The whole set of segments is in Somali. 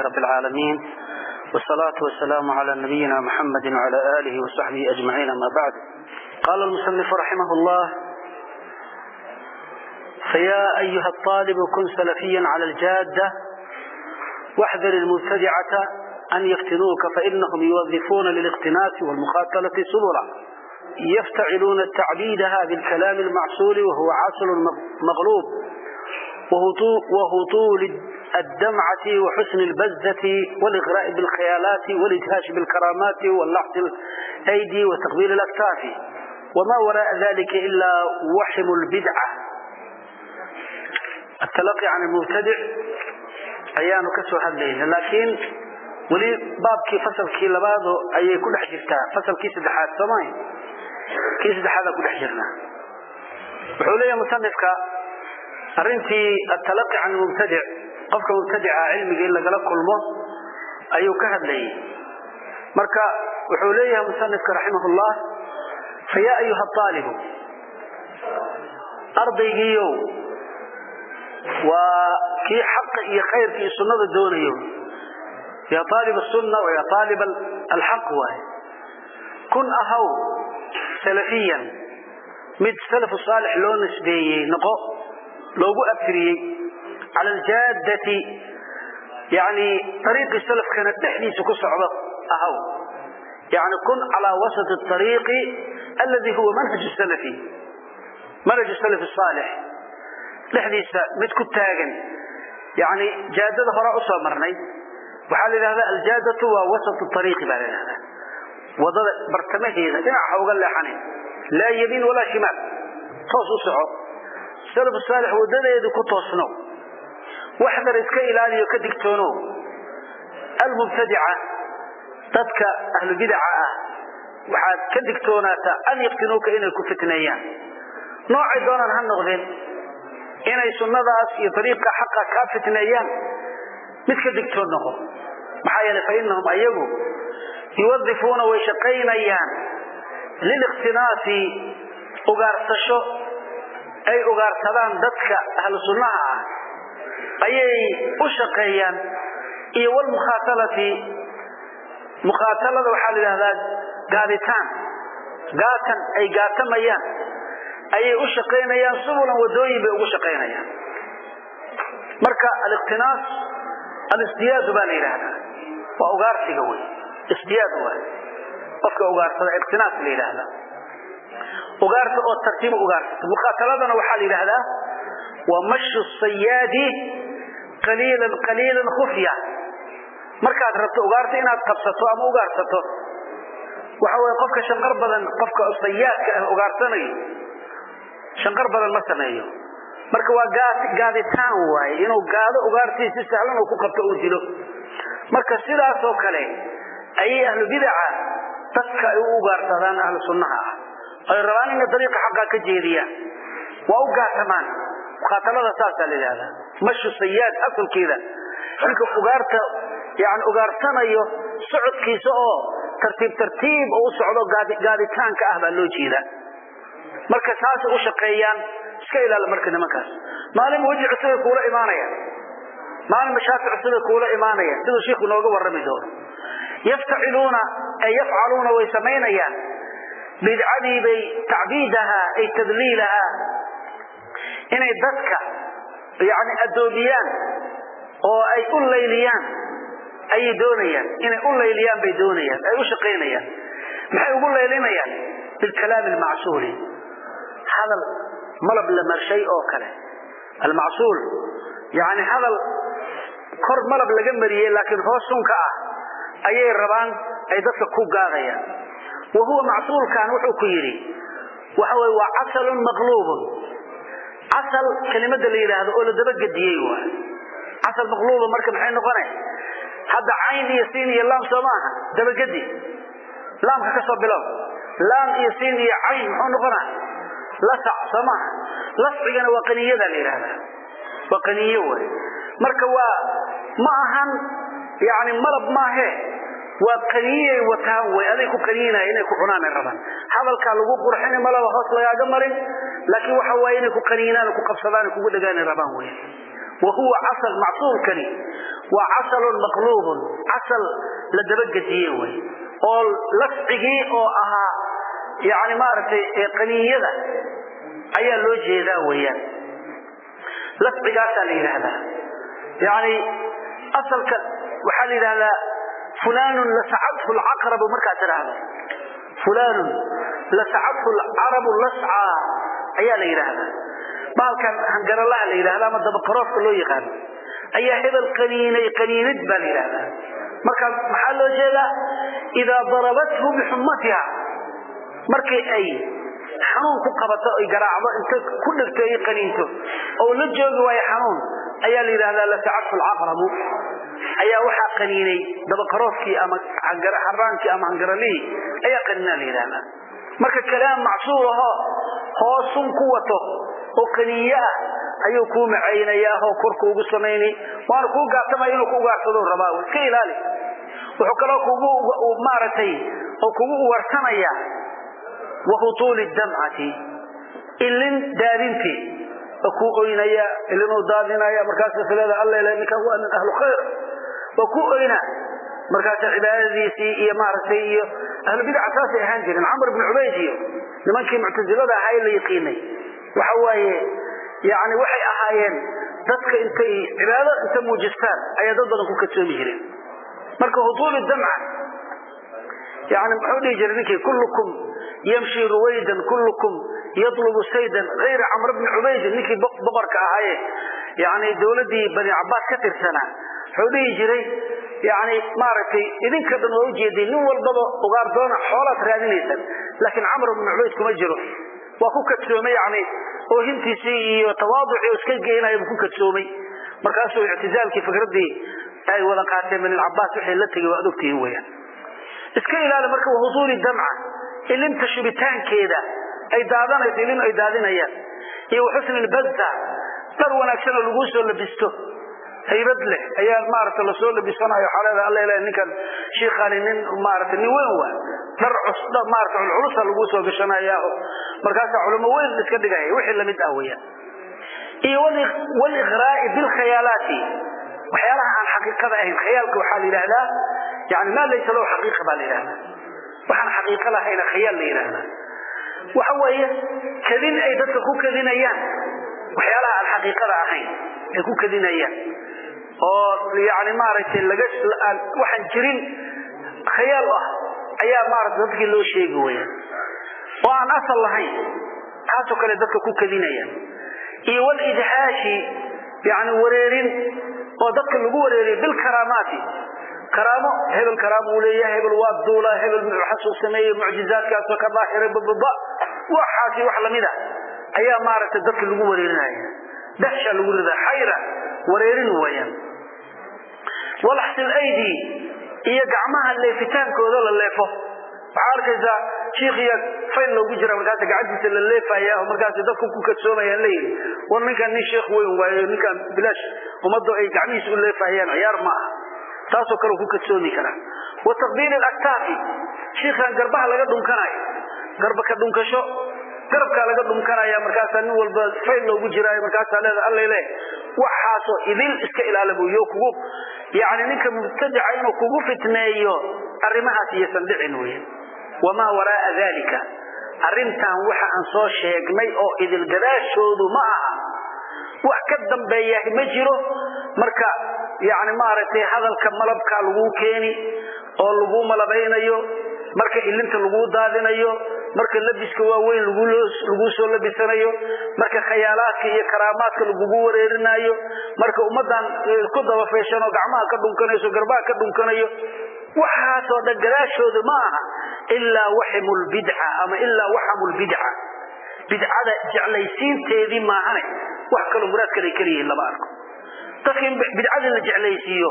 رب العالمين والصلاة والسلام على نبينا محمد وعلى آله وصحبه أجمعين ما بعد. قال المصنف رحمه الله فيا أيها الطالب كن سلفيا على الجادة واحذر المبتدعة أن يفتنوك فإنهم يوظفون للاقتناس والمخاتلة سبلا. يفتعلون تعبيدها بالكلام المعسول وهو عسل مغلوب وهطول الدمعة وحسن البزة والإغراء بالخيالات والإدهاش بالكرامات واللحظ الأيدي وتقبيل الأكتاف وما وراء ذلك إلا وحم البدعة التلقي عن المبتدع أيان كسو هذه لكن ولي بابكي فصلكي لبادو أي كل حجرتها فصلكي سدحات سماي كي سدحات كل حجرنا وحولي مصنفك أرنتي التلقي عن المبتدع qofka mubtadica cilmiga in lagala kulmo ayuu ka hadlayay. Marka wuxuu leeyahay musanifka raximahullah fayaa ayuha aalibu ardaygiiyow waa kii xaqa iyo khayrka iyo sunnada doonayo yaa aalib sunna ya aalib alxaq waay. Kun ahaw salafiyan mid salafu saalix loo nisbeeyey noqo loogu cala aljaadati yani ariiqi salafkana dhexdiisa ku socdo ahaw yani kun calaa wasati ariiqi alladii huwa manhaj salafi manhaj salafi saalix dhexdiisa mid ku taagan yani jaadada horaa u soo marnay waxaa la yidhahdaa aljaadatu waa wasatu ariiqi baa la yidhahdaa waddada bartamaheeda dhinac ha uga leexanin laa yamiin walaa shimaal toos u soco salaf saalix wadadeedu ku toosnow waxdar iska ilaaliyo ka digtoono almubtadica dadka ahlu bidaca ah waxaad ka digtoonaataa an yaftinuuka inay ku fitneeyaan noocay doonaan ha noqdeen. Inay sunnadaas iyo dariiqa xaqa kaa fitneeyaan mid ka digtoon noqo. Maxaa yeelay fa ayagu yuwadifuuna way shaqaynayaan liliqtinaasi ugaarsasho ay ugaarsadaan dadka ahlu ah ayay u shaqeeyaan. Iyo wlmukhaatalati mukhaatalada waxaa la yidhahdaa gaaditaan. Gaatan ay gaatamayaan. Ayay u shaqaynayaan subulan wadooyin bay ugu shaqaynayaan marka aliqtinaas alisdiyaadu baa la yidhaahdaa. Waa ugaarsiga wey isdiyaad wa qofka ugaarsada iqtinaas la yidhaahdaa. Ugaarsa oo tartiiba ugaarsa mukhataladana waxaa la yidhaahdaa waa mashu sayaadi qaliilan qaliilan khufya markaad rabto ugaarta inaad qabsato ama ugaarsato. Waxa weye qofka shanqar badan qofka sayaadka ah ugaarsanayo shanqar badan ma sameeyo. Marka waa gaaditaan waaye. Inuu gaado ugaartii si sahlan uu ku qabto uu dilo. Marka sidaasoo kale ayay ahlu bidaca dadka ay u ugaarsadaan ahlu sunnaha. Ah oy rabaan inay dariiqa xaqaa ka jeediyaan waa u gaarsamaan mukaatalada saasaa la yidhahdaa. Mashu sayaad asalkeeda ninka ugaarta yani ugaarsanayo socodkiisa oo tartiib tartiib oo u socdo gaaditaanka ah baa loo jeedaa marka saasay u shaqeeyaan iska ilaala marka nimankaas. Maalin weji cusubay kuula imaanayaan maalin mashaati cusubay kuula imaanayaan siduu shiiku nooga warrami doono. Yaftaciluuna ay yafcaluuna way samaynayaan. Bidcadii bay tacbiidahaa ay tadliilahaa inay dadka yani adoomiyaan oo ay u layliyaan ayay doonayaan. Inay u layliyaan bay doonayaan ay u shaqaynayaan. Maxay ugu laylinayaan? Bilkalaam almacsuuli hadal malab la marshay oo kale. Almacsuul yani hadal kor malab laga mariyey laakiin hoos sunka ah ayay rabaan ay dadka ku gaadayaan wa huwa macsuulkan wuxuu ku yidhi waxa wey waa casalun maqluubun casal kelimada la yidhaahdo oo la dabagediyey waay. Casal maqluuba marka maxay noqona hadda cayn iyo siin iyo laam soo maaha dabagedi laamka ka soo bilow. Laam iyo siin iyo cayn muxuu noqona lasac soo maaha. Lascigana waa qaniyada la yidhahdaa waa qaniyo waay. Marka waa ma ahan yani malab maahe waa qaniyey wataan way aday ku qaniyinaya inay ku cunaan ay rabaan. Hadalkaa lagu qurxini malaba hoos lagaaga marin. Laakiin waxa waaye inay ku qaniyinaan ku qabsadaan kugu dhagaan ay rabaan wey wa huwa casal macsuulkani waa casalun maqluubun. Casal la dabagediye wey oo lafcigii oo ahaa yani maaragtay qaniiyada ayaa loo jeedaa weyaan lafcigaasaa la yidhaahdaa. Yani asalka waxaa la yidhahdaa fulanun lasacadhu lcaqrabu markaad tidhaahdo. Fulanun lasacadhu lcarabu lascaa ayaa la yidhaahdaa. Baalkan hangaralaha la yidhahda ama dabaqaroofka loo yaqaano ayaa hebel qaniinay qaniinid baa la yidhahdaa markaas maxaa loo jeedaa? Idaa darabathu bixummatiha markii ay xanuun ku qabato ay garaacdo inta ku dhegto ay qaniinto oo la joogi waayo xanuun ayaa la yidhahdaa lasacadhu lcaqrabu ayaa waxaa qaniinay dabaqaroofkii ama xaraankii ama hangaralihii ayaa qaniinaa la yidhahdaa marka kalaam macsuul ahoo hoosun ku wato oo qaniiye ah ayuu kuu macaynayaa oo korka ugu samaynay waana kuu gaartamaya inuu ku ugaarsado rabaa iska ilaali. Wuxuu kaloo kugu maaragtay oo kugu uwarsanaya wa hutuuli damcati ilin daadintii oo kuu oynaya ilinuu daadinaya markaasa sileeda allele ninkan waa nin ahlu khayr. Waa ku oyna markaasa cibaadadiisii iyo maaragtay iyo ahlu bidca saasay ahaan jireen camr bn cubayd iyo nimankii muctasilada ahaa ee la yaqiinay waxa waaye yani waxay ahaayeen dadka intay cibaado inta muujistaan ayaa dad badan ku kadsoomi jireen marka hutuul damca yani muxuu dhihi jiray ninkii kullukum yamshi ruwaydan kullukum yatlubu saydan hayra camr bni cubaydin ninkii boqorka ahaaye yani dowladdii bani cabaas ka tirsanaa wuxuu dhihi jiray yani maaragtay idinka dhan waa ujeeday nin walbaba ugaardoona xoolaad raadinaysaan laakiin camr bni cubayd kuma jiro waa ku kadsoomay yani oohintiisii iyo tawaaducii iska geynayo buu ku kadsoomay markaasuu ictizaalkii fikraddii ay wada qaateen banilcabaas waxay la tegay waa adogtihiin weyaan iska ilaali marka wahuduuli damca ilinta shubitaankeeda ay daadanayso ilin ay daadinayaan iyo waxusni lbadda dhar wanaagsan oo laguu soo labisto. Haybad leh ayaa maarata la soo labisanayo waxaa leedahay alla ilahi ninkan shiikhaani nin maarata nin weyn waa dhar cus maarata culculusa laguu soo gashanayaaho. Markaasaa culamo weyn iska dhigaya wixii la mid ah weeyaan iyo waliqraa'i bilkhayaalaati waxyaalaha aan xaqiiqada ahayn khayaalka waxaa la yidhaahdaa yani maa laysa lahu xaqiiqa baa la yidhahdaa waxaan xaqiiqo lahayna khayaal la yidhaahdaa waxa weeye kadin ay dadka ku kadinayaan waxyaalaha aan xaqiiqada ahayn ay ku kadinayaan oo yani maaragtay laga waxaan jirin khayaal ah ayaa maarata dadkii loo sheegi waya oo aan asal lahayn taasoo kale dadka ku kadinayaan iyo walidhaashi yani wareerin oo dadka lagu wareeriyo bilkaraamaati karaamo hebel karaamo uu leeyahay hebel waa duula hebel muxasuu sameeyey mucjizaadkaasoo ka daahiray bababa waxaasi wax lamida ayaa maaragtay dadka lagu wareerinaya dahsha lagu ridaa xayra wareerin wayaan walaxsil aydi iyo gacmaha leefitaankooda la leefo. Waxaa arkaysaa shiikhiya fayl loogu jira markaas gacantiisa la leefaya markaas dadku ku kadsoomayaan leeyihi war ninkan nin sheekh weyn waayo ninkan bilaash ummaddu ay gacmihiisa u leefayaan ciyaar ma aha taasoo kale ku kadsoomi karaa. Wa taqbiil alaktaafi. Shiikhan garbaha laga dhunkanayo garba ka dhunkasho. Garabkaa laga dhunkanaya markaasaa nin walba fayl loogu jiraayo markaasaa leeda allale waxaasoo idil iska ilaala buyo kugu yani ninka mubtadica inuu kugu fitneeyo arrimahaas iyosan dhicin wey wamaa waraaa dalika arrintan waxa aan soo sheegnay oo idil gadaashoodu ma aha. Wax ka dambeeyaah ma jiro. Marka yani maaragtay hadalka malabkaa laguu keeni oo laguu malabaynayo marka ilinta laguu daadinayo marka labiska waaweyn laguu soo labisanayo marka khayaalaadka iyo karaamaadka lagugu wareerinayo marka ummadan ku dabafeeshan oo gacmaha ka dhunkanayso garbaha ka dhunkanayo waxaasoo dhan gadaashooda ma aha ilaa waximulbidca ama ilaa waxamulbidca bidcada jeclaysiinteedii maahane wax kaloo muraad kale keliyihiin lama arko dadka in bidcadii la jeclaysiiyo.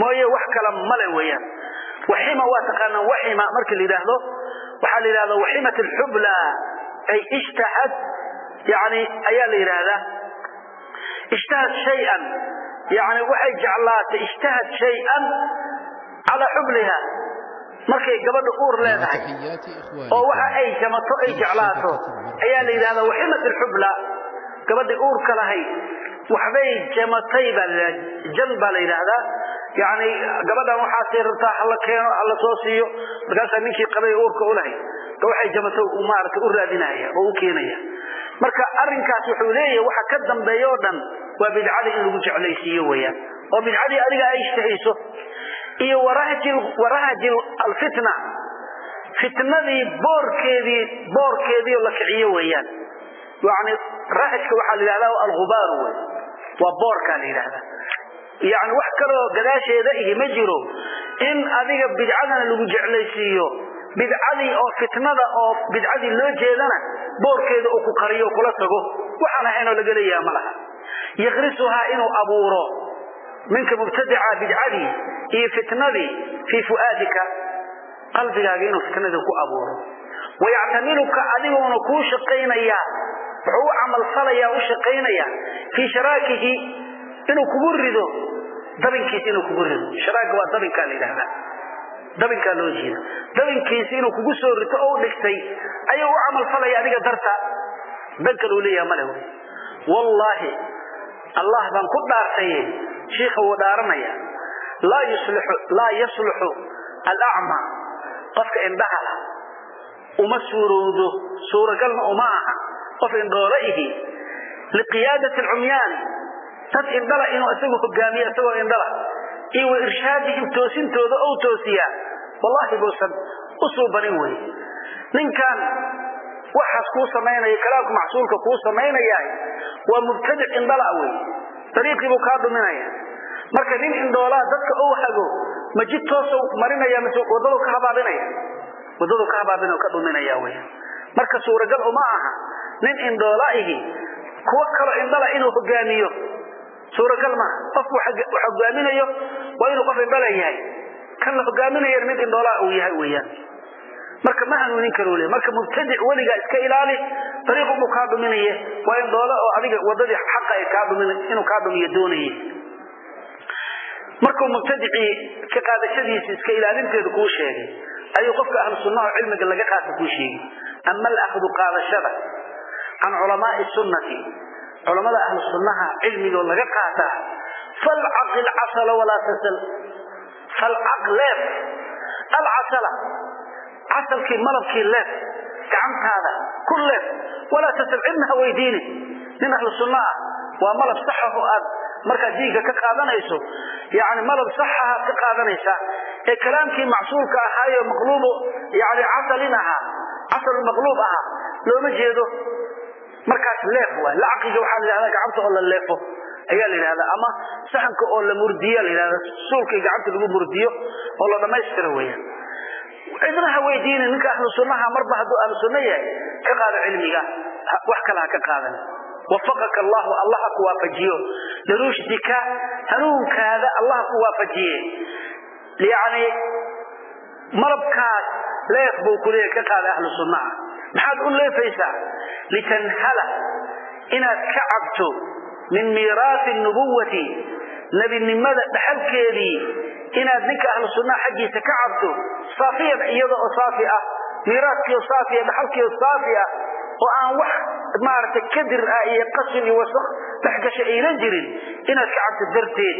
Mooye wax kala male weeyaan. Waxima waa taqaanaa waxima marka la yidhaahdo waxaa la yidhahda waximat alxubla ay ishtahad yani ayaa la yidhaahdaa. Ishtahad shayan yani waxay jeclaatay ishtahad shayan calaa xubliha. Markay gabadha uur leedahay oo waxa ay jamato ay jeclaato ayaa la yidhahdaa waximat alxubla gabadhii uurka lahayd waxbay jamatay jan baa la yidhaahdaa. Yani gabadhan waxaasay rabtaa hala keeno hala soo siiyo. Markaasaa ninkii qabay uurka ulahay waxay jamato maarata u raadinaya oo u keenaya. Marka arinkaas wuxuu leeyahay waxa ka dambeeya oo dhan waa bidcadii in lagu jeclaysiiyo weyaan oo bidcadii adiga ay ishtahayso iyo warahaji alfitna. Fitnadii boorkeedii boorkeedii la kiciyo weyaan yani rahajka waxaa la yidhahda algubaaru wey waa boorkaa la yidhahda yani wax kaloo gadaasheeda ihi ma jiro in adiga bidcadana lagu jeclaysiiyo. Bidcadii oo fitnada oo bidcadii loo jeedana boorkeeda uu ku qariyo kula tago. Waxaan ahaynoo laga leeyaha ma laha. Yakrisuhaa inuu abuuro minka mubtadica bidcadii iyo fitnadii fii fu'aadika qalbigaaga inuu fitnadii ku abuuro. Wayactamiluka adigoona kuu shaqaynaya wuxuu u camalfalaya u shaqaynaya fii sharaakihi inuu kugu rido dabinkiisa inuu kugu rido. Sharaaka waa dabinkaa la yidhahdaa dabinkaa loo jeeda dabinkiisa inuu kugu soo rito oo u dhigtay ayuu u camalfalaya adiga darta. Dan kaluu leeyaha male wallaahi allah baan ku dhaartaye shiikha wuu dhaaranaya. Laa yasluxu alacma qofka indhaha uma suurowdo suuragalna uma aha qof indhoole ihi liqiyaadati alcumyaani. Dad indhala inuu isagu hogaamiyo isagoo indhala. Iyo irshaadihim toosintooda ou toosiyaa wallaahi buusan u wey ninkan waxaas kuu samaynaya kalaamka macsuulka kuu samaynayaa waa mubtadic indhala wey dariiqiibuu kaa dhuminaya marka nin indhoolaa dadka ou hago ma jid toosu marinaya mise wadadu ka habaabinaya? Wadadu ka habaabin ka dhuminaya wy marka suuragal uma aha nin indhoola ihi kuwo kaloo indhala inuu hogaamiyo. Suuragal maaha qofku hogaaminayo waa inuu qof indhala yahay. Kan la hogaaminayana mid indhoolaa uu yahay weyaan marka ma hanuunin karo le marka mubtadic weligaa iska ilaali dariiqubuu kaa dhuminaye waa indhoole oo adiga wadadii xaqa ay kaa dhumin inuu kaa dhumiyo doonaye markuu mubtadicii ka qaadashadiisa iska ilaalinteeda kuu sheegay ayuu qofka ahlu sunnaha cilmiga laga qaata kuu sheegay. Ama alahdu qaadashada can culamaai sunnati culamada ahlu sunnaha cilmigoo laga qaataa falcaqil casala walaa tasal falcaq leef alcasala casalkii malabkii leef gacantaada ku leef walaa tasal cidna ha weydiini nin ahlu sunna ah waa malab saxaho aad markaad diinka ka qaadanayso yani malab saxahaad ka qaadanaysaa ee kalaamkii macsuulka ahaayo maqluubo yani casalin ahaa casal maqluub ahaa looma jeedo markaas leef waay. Lacqiga waxaa la yidhahdaa gacanta oo la leefo. Ayaa la yidhahdaa. Ama saxanka oo la murdiya la yidhahda suulkii gacanta lagu murdiyo oo la dhammaystira weeyaan. Cidna ha weydiini ninka ahlu sunnaha marba hadduu ahlu sunno yahay ka qaado cilmiga. Wax kale ha ka qaadan. Wafaqaka allahu allah ha ku waafajiyo. Lirushdika hanuunkaada allah ha ku waafajiye. Yani malabkaas leef buu kuleeya ka qaada ahlu sunnaha maxaad u leefaysaa? Litanhala inaad ka cabto min miiraasi nubuwati nebinimada dhaxalkeedii inaad ninka ahlu sunnaha xaggiisa ka cabto saafiyan iyada oo saafi ah miiraaskiio saafiya dhaxalkiio saafi ah oo aan wax maaragtay kadir ah iyo qashin iyo wasaq dhexgasha aynan jirin inaad ka cabto darteed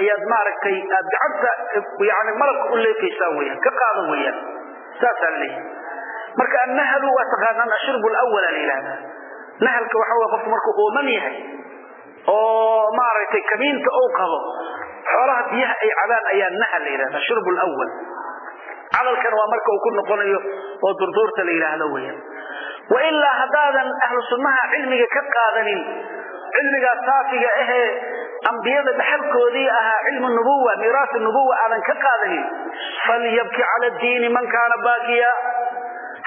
ayaad maaragtay aad gacanta yani malabka u leefaysaa weyaan ka qaado weyaan saasaa la leeyahay marka annahlu waa taqaanaan ashurbu lawala la yidhahdaa nahalka waxa wey qofku markuu ooman yahay oo maaragtay kamiinta ou qabo xoolaha biyaha ay cabaan ayaa nahal la yidhahdaa shurbu lwal cadalkana waa marka uu ku noqonayo oo durduurta la yidhaahdo weyaan wailaa haddaadan ahlu sunnaha cilmiga ka qaadanin cilmigaa saafiga ahee ambiyada dhaxalkoodii ahaa cilmu nubuwa miiraas nubuwa aadan ka qaadanin falyabki cala diini man kaana baakiya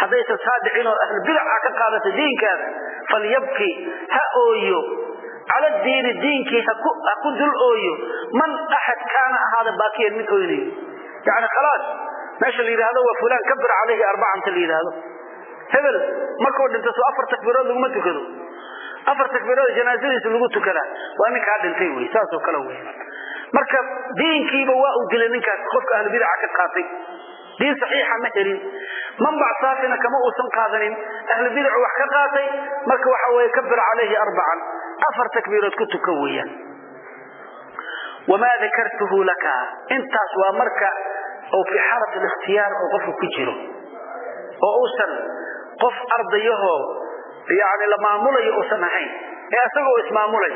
haddaysan saadicin oo ahlu bidaca ka qaadata diinkaada falyabki ha ooyo. Cala diini diinkii ha ku dul ooyo. Man axad kaana ahaada baakiyan mid oynayo yani khalaas meesha la yidhaahdo waa fulaan kabir calayhi arbacanta la yidhaahdo. Hebel markuu dhinto soo afar takbiirood laguma tukado. Afar takbiirood janaasadiisa lagu tukadaa waa ninkaa dhintay wey saasoo kale wey. Marka diinkiiba waa uu dilay ninkaas qofka ahlu bidaca ka qaatay diin saxiixa ma helin. Manbac saafina kama uusan qaadanin. Ahlu bidacu wax ka qaatay marka waxa weye kabir calayhi arbacan afar takbiirood ku tuka weeyaan. Wamaa dakartuhu laka. Intaas waa marka oo fii xaalat alikhtiyaar oo qofka ku jiro. Oo uusan qof ardayahoo yani la maamulayo uusan ahayn. Ee isagoo ismaamulay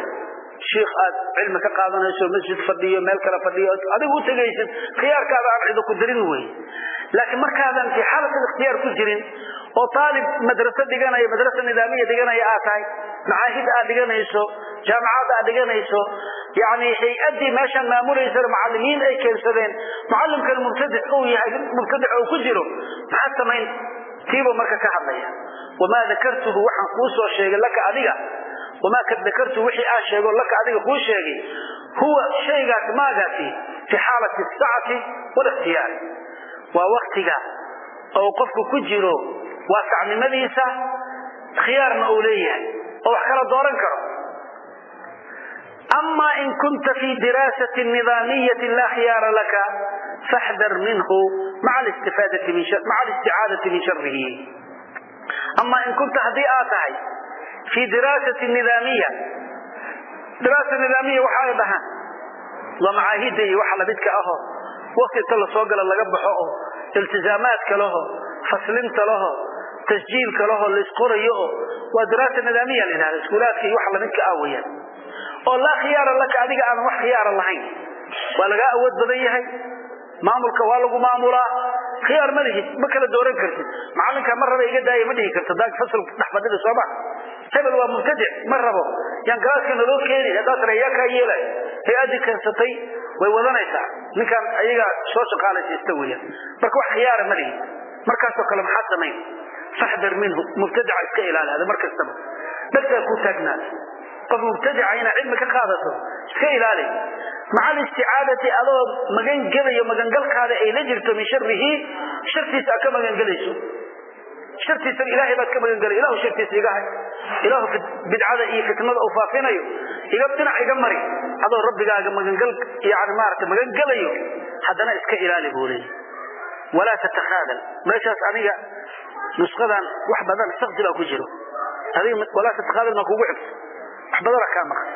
shiikh aad cilmi ka qaadanayso masjid fadhiyo meel kale fadhiyo adigu u tegaysid khiyaarkaada aan cido ku dirin wey laakiin markaadan fii xaalat alikhtiyaar ku jirin oo aalib madraso dhiganaya madrasa nidaamiya dhiganaya aad tahay macaahid aad dhiganayso jaamacad aad dhiganayso yani hay'adii meeshaan maamulaysana macalimiin ay keensadeen mucalimkan mubtadic uu yahay mubtadic oo ku jiro maxaad samayn? Tiibuu marka ka hadlaya. Wamaa dakartuhu waxaan kuu soo sheegay laka adiga wamaa kad dakartuhu wixii aan sheego laka adiga kuu sheegay huwa shaygaas maagaasi fi xaalati sacati walikhtiyaari waa waktiga oo qofku ku jiro waasacnimadiisa khiyaarna uu leeyahay oo wax kala dooran karo ama in kunta fi diraasaةi nidaamiyati laa khiyaara laka faxdar minhu maca alisticaadati min sharihi ama in kunta haddii aad tahay fii diraasati nidaamiya diraasa nidaamiya waxa ay dhahaan waa macaahida iyo waxa lamidka aho wakti inta la soo gala laga baxo oo iltizaamaadka laho faslinta laho tasjiilka laho laisqorayo oo waa diraasa nidaamiya la yidhahda iskuulaadka iyo waxa lamidka ah weyaan oo laa khiyaara laka adiga aanan wax khiyaara lahayn waa lagaa awood badan yahay maamulka waa lagu maamulaa. Khiyaar ma lihid ma kala dooran kartid. Macalinka ma raba iga daaya ma dhihi karta daag fasalka dhex fadhida sooma hebel waa mubtadic ma rabo. Yaan galaaska naloo keeni haddaas reeyaa kaa yeelay. Hay'addii keensatay way wadanaysaa. Ninkaan ayagaa soo shaqaalaysiista weeyaan. Marka wax khiyaara ma lihid. Markaasoo kale maxaad samayn? Faxdar minhu mubtadica iska ilaali ada mar kastaba. Dhagtaa ku taagnaada qof mubtadica inaad cilmi ka qaadato iska ilaali. Maca alisticaadati adoo magangelayo magangalkaada ay la jirto min sharihi shartiisa aad ka magangelayso shartiisa ilaahay baad ka magangelay ilahu shartiisa iga hay. Ilahu bidcada iyo fitnada uu faafinayo iga dhinac iga mari adoo rabbigaaga magangal yani maarata magangelayo haddana iska ilaali buu leeyay walaa tatakhaadal meeshaas aniga nusqadan wax badan sakdi baa ku jiro. Adiga walaa tatakhaadal maa kugu xigto wax badana kaa maqan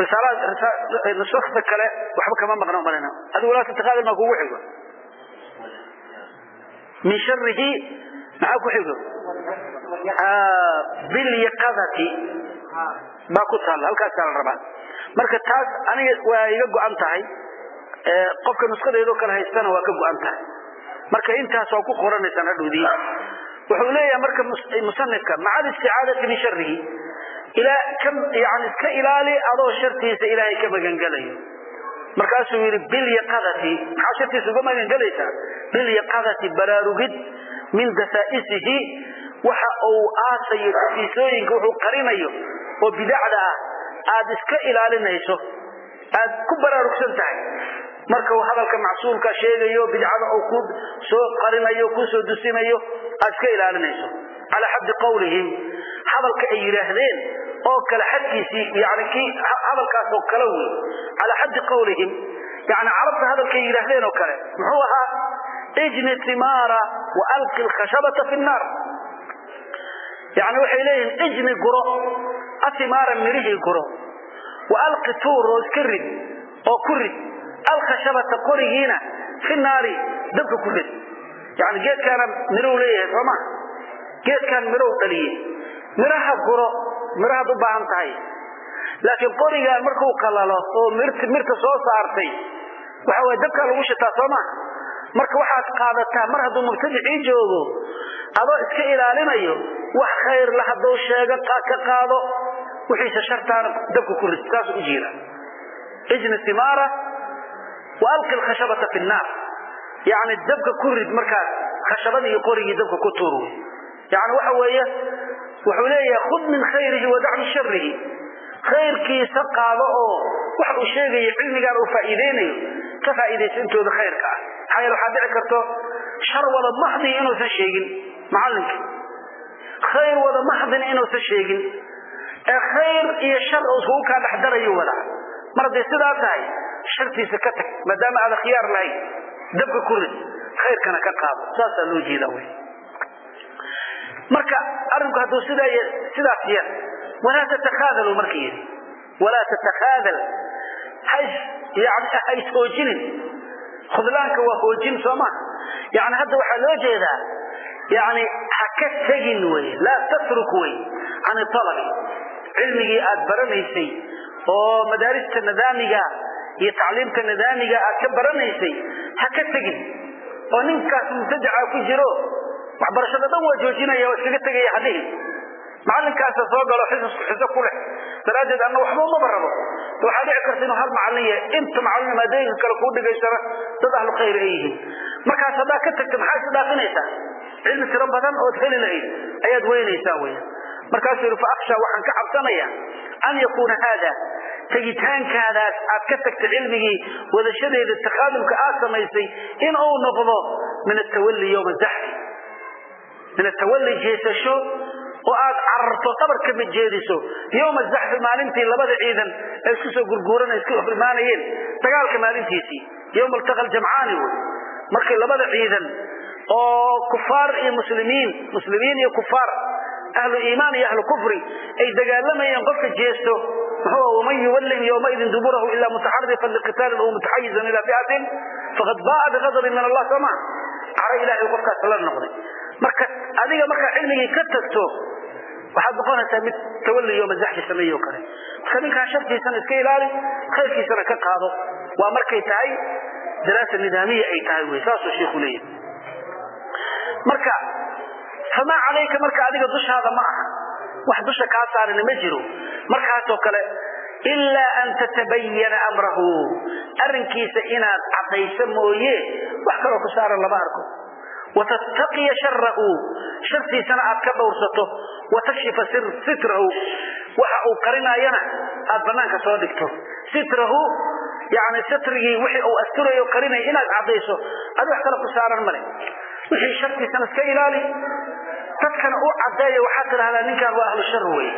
risaalada kale waxba kama maqna umalina adigu walaa tatakhaadal maa kugu xigo min sharihi maxaa ku xigo bilyaqadati baa ku taalla halkaasaa la rabaa marka taas aniga waa iga go-an tahay qofka nusqadeedoo kale haystana waa ka go-an tahay. Marka intaas waa ku qoranaysaan hadhowdii wuxuu leeyahay marka musanifka maca alisticaadati min sharihi yani iska ilaali adoo shartiisa ilaahay ka magangelayo markaasuu yidhi bilyaqadati maxaa shartiisa uga magangelaysaa bilyaqadati baraarugid min dafaa'isihi waxa uu aasayo dafiisooyinka wuxuu qarinayo oo bidacda ah aad iska ilaalinayso. Aad ku baraarugsan tahay. Marka uu hadalka macsuulka sheegayo bidcada uu ku soo qarinayo ku soo dusinayo aad iska ilaalinayso calaa xaddi qawlihim hadalka ay yidhaahdeen oo kale xadkiisii yani kii hadalkaas oo kale wey calaa xaddi qawlihim yani carabta hadalkay yidhaahdeen oo kale muxuu ahaa ijni timaara wa alqi lkhashabata fi nnaar. Yani waxay leeyihiin ijni guro atimaara mirihii guro. Wa alqi tuur oo iska rid oo ku rid. Alkhashabata qorigiina fi naari dabka ku rid. Yani geedkaana mirow leeyahay sooma geedkaan mirow dhaliye miraha guro mirahaad u baahan tahay. Laakiin qorigaan markuu qalalo oo mirta soo saartay waxa way dabkaa lagu shitaa sooma marka waxaad qaadataa mar hadduu mubtadicii joogo adoo iska ilaalinayo wax khayr la hadduu sheego ka qaado wixiise shartaana dabka ku rid saas u jiira. Ijni timaara wa alqi lkhashabata fi nnaar. Yani dabka ku rid markaas khashabadii iyo qorigii dabka ku tuur yani waxa weeye wuxuu leeyahay khud min khayrihi wadac min sharihi khayrkiisa qaado oo waxa uu sheegayo cilmigaan uu faa'iideynayo ka faa'iidayso intooda khayrka ah. Maxaa yeele waxaa dhici karto shar wada maxdi inuusan sheegin macallinka. Khayr wada maxdina inuusan sheegin. Ee khayr iyo shar uu iskugu kaa dhexdarayo wadaa mar hadday sidaa tahay shartiisa ka tag maadaama aada khiyaar lahayn dabka ku rid khayrkana ka qaado. Saasaa loo jeedaa wey marka arinku hadduu sidaas yar walaa tatakhaadalu marka yidhi. Walaa tatakhaadal hays hoojinin khudlaanka waa hoojin sooma yani hadda waxaa loo jeedaa yani ha ka tegin wey laa tatruk wey can alabi cilmigii aad baranaysay oo madaarista nidaamiga iyo tacliimta nidaamiga aad ka baranaysay ha ka tegin. Oo ninkaas mubtadaca ku jiro waxbarashada dhan waa joojinaya waa iskaga tegaya hadhihi macalinkaasa soo galo xiso ku leh. Daraaddeed anna waxba umaba rabo waxaa dhici karta inuu hal macalin yahay. Inta macalin maadooyinka kale kuu dhigaysana dad ahlu khayr ay yihiin. Markaas haddaa ka tagta maxaa is dhaafinaysaa? Cilmi tiro badan ood heli lahayd ayaad weynaysaa weya markaasuu yihi fa aksha waxaan ka cabsanaya an yakuuna haada tegitaankaadaas aad ka tagta cilmigii wadashadeeda takaadumka aad samaysay in uu noqdo min atawalli yowma zaxfi min atawalli jeesasho oo aad cararto dhabarka mid jeediso yowma zaxfi maalintii labada ciidan ee isku soo gurguurana isku imaanayeen dagaalka maalintiisii yowma altaqa aljamcaani wey. Markii labada ciidan oo kufaar iyo muslimiin muslimiin iyo kufaar ahlu iimaan iyo ahlu kufri ay dagaalamayeen qofka jeesto muxuu waman yuwallim yowmaidin duburahu ila mutaxarifan liqitaalin oo mutaxayizan ila fiatin faqad baaa biqadabin min allah soo maa caro ilaahay qofkaas la noqday marka adiga markaa cilmigii ka tagto waxaad noqonaysaa mid tawalli yowma zaxfi sameeye o kale. Marka ninkaan shartiisana iska ilaali khayrkiisana ka qaado. Waa markay tahay daraasa nidaamiya ay tahay wey saasuu shiiku leeyahay. Marka famaa calayka marka adiga dushaada ma aha. Wax dusha kaa saarina ma jiro. Markaasoo kale ilaa an tatabayana amrahu. Arrinkiisa inaad caddayso mooye wax kaloo ku saaran lama arko watattaqiya sharahu shartiisana aad ka dhowrsato watakshifa sitrahu waxa uu qarinaayana aad banaanka soo dhigto sitrahu yani sitrigii wixii uu asturayo qarinaya inaad caddayso adi wax kale ku saaran male wixii shartiisana iska ilaali dadkana u caddeeya waxaad tidhahdaa ninkan waa ahlu shar wey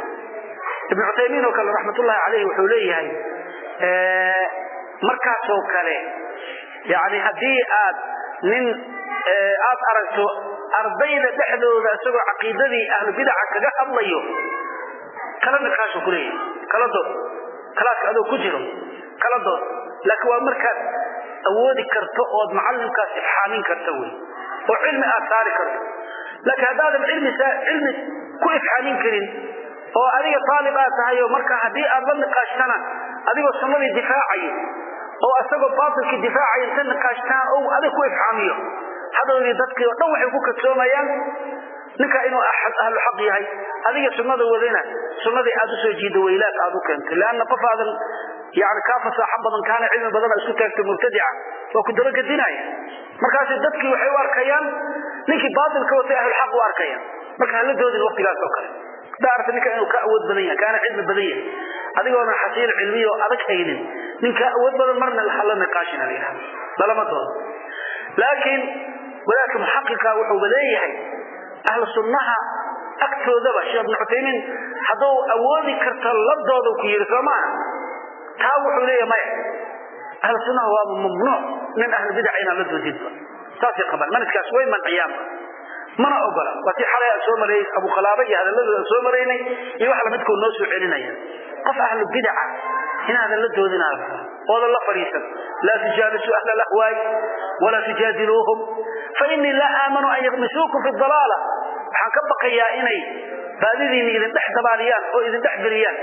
ibnu cuthaymiin oo kale raxmatullahi caleyh wuxuu leeyahay markaasoo kale yani haddii aad nin aad aragto ardayda dhexdooda isagoo caqiidadii ahlu bidaca kaga hadlayo kala niqaashu ku leeyahay kala dood kalaaska adoo ku jiro kala dood. Laakiin waa markaad awoodi karto ood macallimkaas ifxaamin karta wey oo cilmi aad saari karto. Laakiin haddaadan cilmi cilmi ku ifxaamin karin oo adiga taalib aad tahay oo marka haddii aad la niqaashtana adigoo sunnadii difaacayo oo isagoo baatilkii difaacayo inta niqaashtaan ou adig ku ifxaamiyo hadowdii dadkii oo dhan waxay ku kadsoomayaan ninka inuu ahlu xaq yahay adiga sunnada wadana sunnadii aad u soo jiiddo weylaad aad u keentay. Leanna qof aadan yani kaa fasaaxo badan kaana cilmi badana isku taagtay mubtadica waa ku dabagedinaya markaas dadkii waxay u arkayaan ninkii baatilka watay ahlulxaq u arkayaan. Marka hala doodin waktigaas oo kale. Haddaa arta ninka inuu ka awood badan yahay kaana cilmi badan yahay. Adigoona xasiil cilmiya oo adag haynin. Ninkaa awood badan marna hala niqaashin la yidhaha lalama doodo laakiin wadaadka muxaqiqa wuxuuba leeyahay ahlu sunnaha agtoodaba sheekh ibnu cuthaymiin hadduu awoodi karto labdooda ku yidhi soo maaha taa wuxuu leeyahay maya ahlu sunnaha waaba mamnuuc nin ahlu bidaca inaan la doodinba saasay qabaan manajkaas way manciyaanba mana ogola waa tii xalay aan soo mareeyey abu khalaaba iyo hadalladooda aan soo maraynay iyo wax lamidkoo noo soo celinaya qof ahlu bidaca inaadan la doodinaada oodan la fadhiisan laa tujaalisuu ahla lahwaay walaa tujaadiluuhum fainii laa aamanu an yakmisuukum fi dalaala waxaan ka baqayaa inay baadidiina idin dhex dabaaliyaan oo idin dhex geliyaan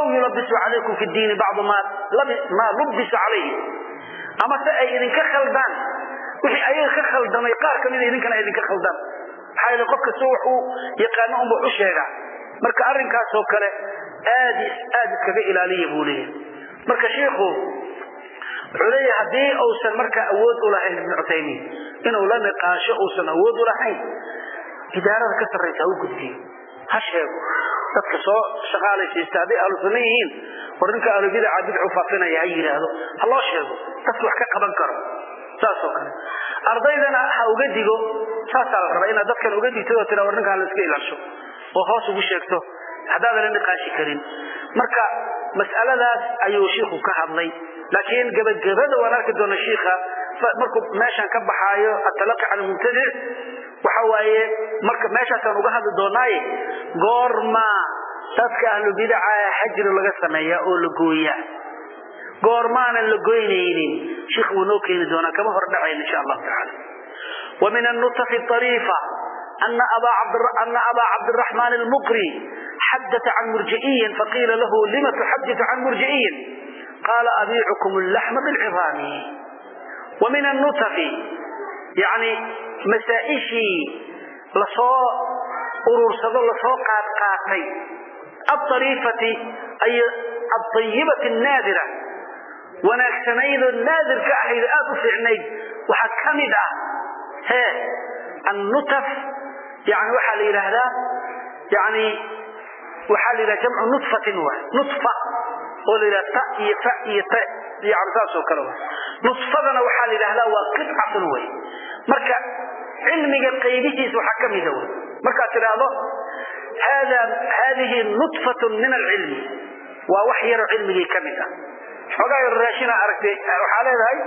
aw yulabisuu calaykum fi diini bacdu maa lubbisu calayhi ama se ay idinka khaldaan wixii ayaga ka khaldamay qaar kamida idinkana ay idinka khaldaan maxaa yeele qof kasta wax uu yaqaano unba u sheegaa marka arrinkaasoo kale aad aad iskaga ilaaliya buu leeyahay marka shiikhu wuxuu leeyahay haddii uusan markaa awood u lahayn ibnu cuthaymiin inuu la niqaasho uusan awood u lahayn idaarada ka sarraysa ha u gudbiyo. Ha sheego. Dadka soo shaqaalaysiista hadday ahlu sunno yihiin war ninka ahlu bidaca bidcu faafinaya ha yidhaahdo ha loo sheego. Dadka wax ka qaban karo. Saasoo kale. Ardaydana ha uga digo. Saasaa la rabaa inaad dadkan uga digtid oo tira war ninkaan la iska ilaasho. Oo hoos ugu sheegto haddaadan la niqaashi karin. Marka mas'aladaas ayuu shiikhu ka hadlay. Laakiin gebagabada waan arki doona shiikha markuu meeshan ka baxaayo atalaqi cala mubtadic waxa waaye marka meeshaasaan uga hadli doonaaye goorma dadka ahlu bidaca xajri laga sameeyaa oo la gooyaa goormaanan la goynaynin. Sheikh wuu noo keeni doonaa kama hor dhacayn insha allahu tacaala wa min annutafi ariifa ana abaa cabdiraxmaan almuqri xadata can murji'iyin faqiila lahu lima tuxaditu can murji'iyin qaala abiicukum allaxma bilcidaami wa min annutafi yani masaa'ishii la soo urursado la soo qaadqaatay aariifati ay aayibati naadira wanaagsanaydoo naadirka ahayd aad u fiicnayd waxaa ka mid ah he annutaf yani waxaa la yidhaahdaa yidhaha jamcu nutfatin wa nutfa oo la yidhaha ta iyo fa iyo ta yani saasoo kale wa nutfadana waxaa la yidhahdaa waa qitcatun wey marka cilmiga qaybihiisa waxaa ka mida wey markaad tidhaahdo haadihi nutfatun min alcilmi. Waa wax yaroo cilmigii ka mid ah xoogaa yar raashina aragtay waxaa leedahay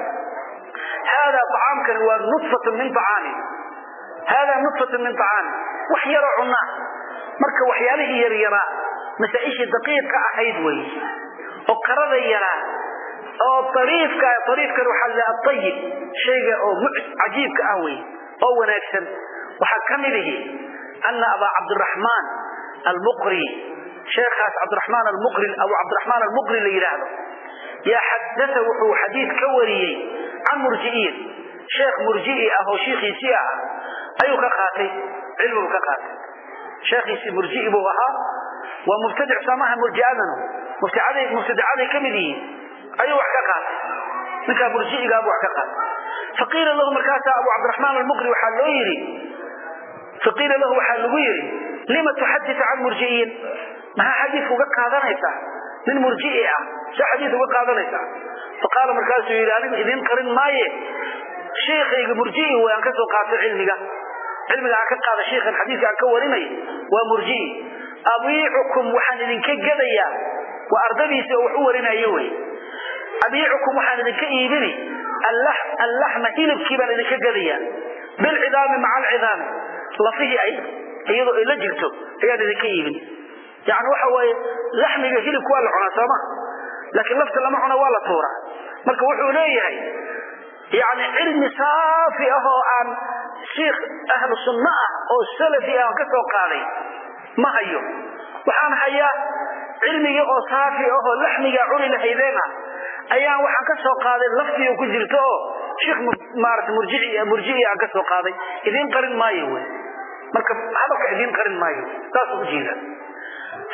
haadaa acaamkani waa nutfatun min acaamin haadaa nutfatun min acaamin wax yaroo cunaa marka waxyaalihii yaryaraa masaa-ishii daqiiqa ahayd wey oo qarada yaraa oo ariifka ariifkan waxaa la ayib shayga oo cajiibka ah wey oo wanaagsan. Waxaa ka mid ihi ana abaa cabdiraxmaan almuqri sheekhaas cabdiraxmaan almuqri abu cabdiraxmaan almuqri la yidhaahdo yaa xadaa wuxuu xadiid ka wariyey can murji'iin. Sheekh murji'i ah oo shiikhiisii ah ayuu ka qaatay cilmigu ka qaatay sheekhiisii murji'i buu ahaa. Waa mubtadic samaha murji'adanu mubtadacaday ka mid yihiin. Ayuu wax ka qaatay. Ninkaa murji'igaabu wax ka qaatay. Faqiila lahu markaasaa abu cabdiraxmaan almuqri waxaa loo yidhi. Faqiila lahu waxaa lagu yidhi lima tuxadit can murji'iin? Maxaa xadiid uga qaadanaysaa? Nin murji'i ah sa xadiid uga qaadanaysaa? Faqaala markaasuu yidhi anigu idiin qarin maaye. Shiikhayga murji'i way aan ka soo qaatay cilmiga cilmiga aan ka qaada shiikhan xadiidka aan ka warinay waa murji'i abiicukum waxaan idinka gadayaa. Waa ardadiisii oo wax u warinayo wey. Abiicukum waxaan idinka iibini. Allaxma hilibkii baan idinka gadayaa. Bilcidaami maca alcidaami lafihii ay iyadoo ay la jirto ayaan idinka iibin. Yani waxa waaye laxmiga hilibka waa la cunaa sooma laakiin lafta lama cuna waa la tuuraa. Marka wuxuu leeyahay yani cilmi saafi ah oo aan shiikh ahlu sunno ah oo salafi ah ka soo qaaday. Ma hayo. Waxaan hayaa cilmigii oo saafi ahoo laxmiga cuni lahaydeen ah. Ayaan waxaan ka soo qaaday laftii ku jirto oo shiikh maarata murjici aan ka soo qaaday. Idiin qarin maayo wy marka hadalka idiin qarin maayo? Saasuu ujeeda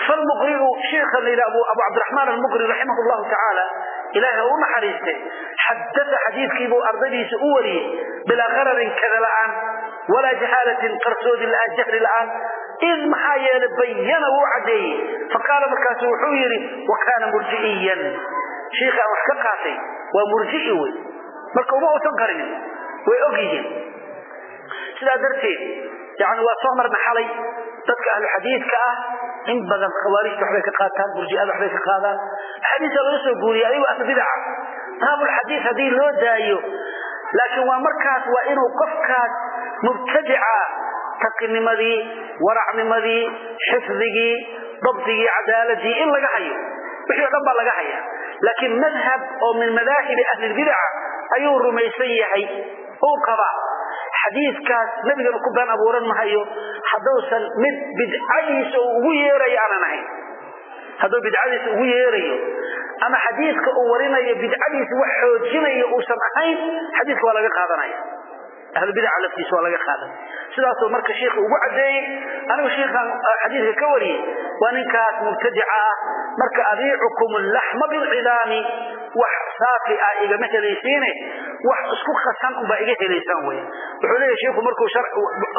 falmuqriu shiikha la yidhaha abu cabdiraxmaan almuqri raximah llahu tacaala ilaahay u naxariiste xadaa xadiidkiibuu ardadiisa u wariyey bilaa qararin kada la'aan walaa jahaalatin qarsoodi la'aan jahli la'aan id maxaa yeelay bayana wuu caddeeyey faqaala markaasu wuxuu yidhi wa kaana murji'iyan shiikha aan wax ka qaatay waa murji'i wey marka uma uusan qarinin way og yihiin sidaa darteed yani waa soo marna xalay dadka ahlu xadiidka ah in badan khawaarijta waxbay ka qaataan murjiada waxbay ka qaadaan. Axaadiisa laga soo guuriya ayagoo ahlu bidaca baabulxadiid haddii loo daayo laakiin waa markaas waa inuu qofkaas mubtadica taqinimadii waracnimadii xifdigii dabdigii cadaaladii in laga hayo. Wixii o dhan baa laga haya laakiin madhab oo min madaahibi ahlilbidaca ayuu rumaysan yahay. Uu qabaa xadiidkaas nabigana ku been abuuran mahayo hadduusan mid bidcadiisa ugu yeerayo aanan ahayn. Hadduu bidcadiisa ugu yeerayo ama xadiidka uu warinayo bidcadiisa wax xoojinayo uusan ahayn xadiidka waa laga qaadanaya ahlubidaca laftiisa waa laga qaadanaya sidaasuu marka shiikha ugu caddeeyey anigu shiikhan xadiidka ka wariyey waa ninkaas mubtadica ah. Marka abiicukum laxma bilcidaami. Wax saafi ah igama helaysiine wax isku khasan unbaa iga helaysaan wey wuxuu leeyahy shiiku markuu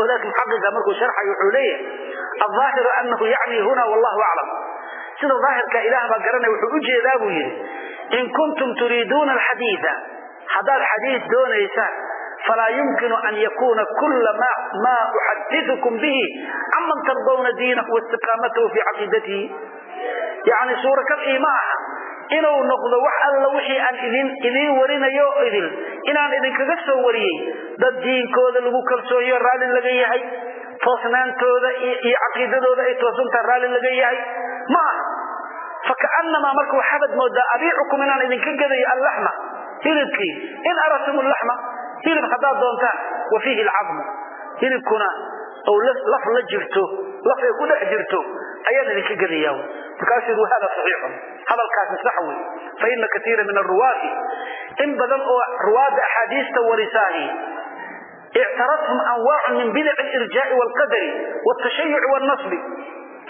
wadaadka muxaqiqa markuu sharxayo wuxuu leeyahay alظaahiru anahu yacni huna wallahu aclam. Sida daahirka ilaah baa garanaya wuxuu u jeedaa buu yidhi in kuntum turiiduuna alxadiida. Haddaad xadiid doonaysaan falaa yumkinu an yakuna kula ma uxadiثukum bihi caman tardawna diinahu waistiqaamatahu fii caqiidatihi yani suurakal iima aha inuu noqdo wax alla wixii aan idin idiin warinayo idil inaan idinkaga soo wariyey dad diinkooda lagu kalsoonyo raalli laga yahay toosnaantooda iyo caqiidadooda ay toosantaha raalli laga yahay ma aha fakaanamaa marka waxaabad moodaa abiicukum inaan idinka gadayo allaxma hilibkii in aradtum laxma hilib haddaad doontaan wa fiihi alcadmu hilibkuna ou laf la jirto laf ay ku dhex jirto ayaan idinka gadaya markaasuu yidhi hada saxiixun. Hadalkaasi sax wey fa ina katiira min aruwaati in badan oo ruwaadda axaadiista warisaahi ictaradhum anwaacun min bidaci alirjaa'i waalqadari waaltashayuci waalnasbi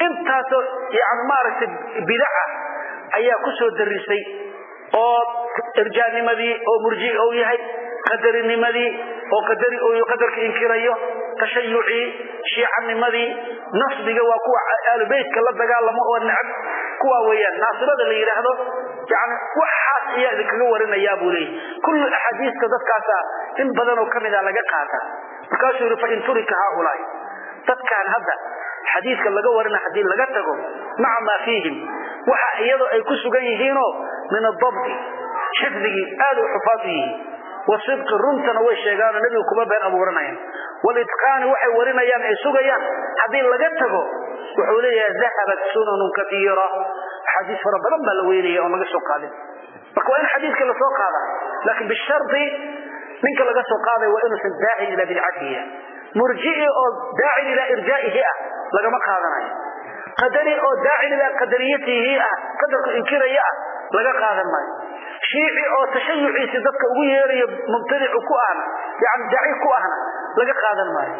intaasoo yani maaragtay bidaca ayaa ku soo darisay oo irjaanimadii oo murji ou yahay qadarinimadii oo qadari qadarka inkirayo tashayucii shiicanimadii nasbiga waa kuwa aalubeytka la dagaalamo oo necab kuwa weeyaan naasibada la yidhaahdo yani waxaas ayaa idinkaga warinayaa buu leeyahy kullu axaadiista dadkaasa in badanoo ka mida laga qaata. Markaasuu yidhi fain turika haaulaai. Dadkaan hadda xadiidka laga warina haddii laga tago maca maa fiihim waxa iyadoo ay ku sugan yihiinoo min adabdi xifdigii aad u xufaad u yihiin wasidqi runtana way sheegaanoo nebigu kuma been abuuranayaan walitqaani waxay warinayaan ay sugayaan. Haddii laga tago wuxuu leeyahay dahabat sunanun kaiira axaadiis fara badan baa la weynaya oon laga soo qaadin. Marka waa in xadiidka la soo qaada laakiin bishardi ninka laga soo qaadaya waa inuusan daacin ilaa bidcatihi. Murji'i oo daacin ilaa irjaa'ihi ah lagama qaadanayo. Qadari oo daacin ilaa qadariyatihi ah qadarku inkiraya ah laga qaadan maayo shiici oo tashayuciisi dadka ugu yeerayo mubtadicu ku ahna yani daaci ku ahna laga qaadan maayo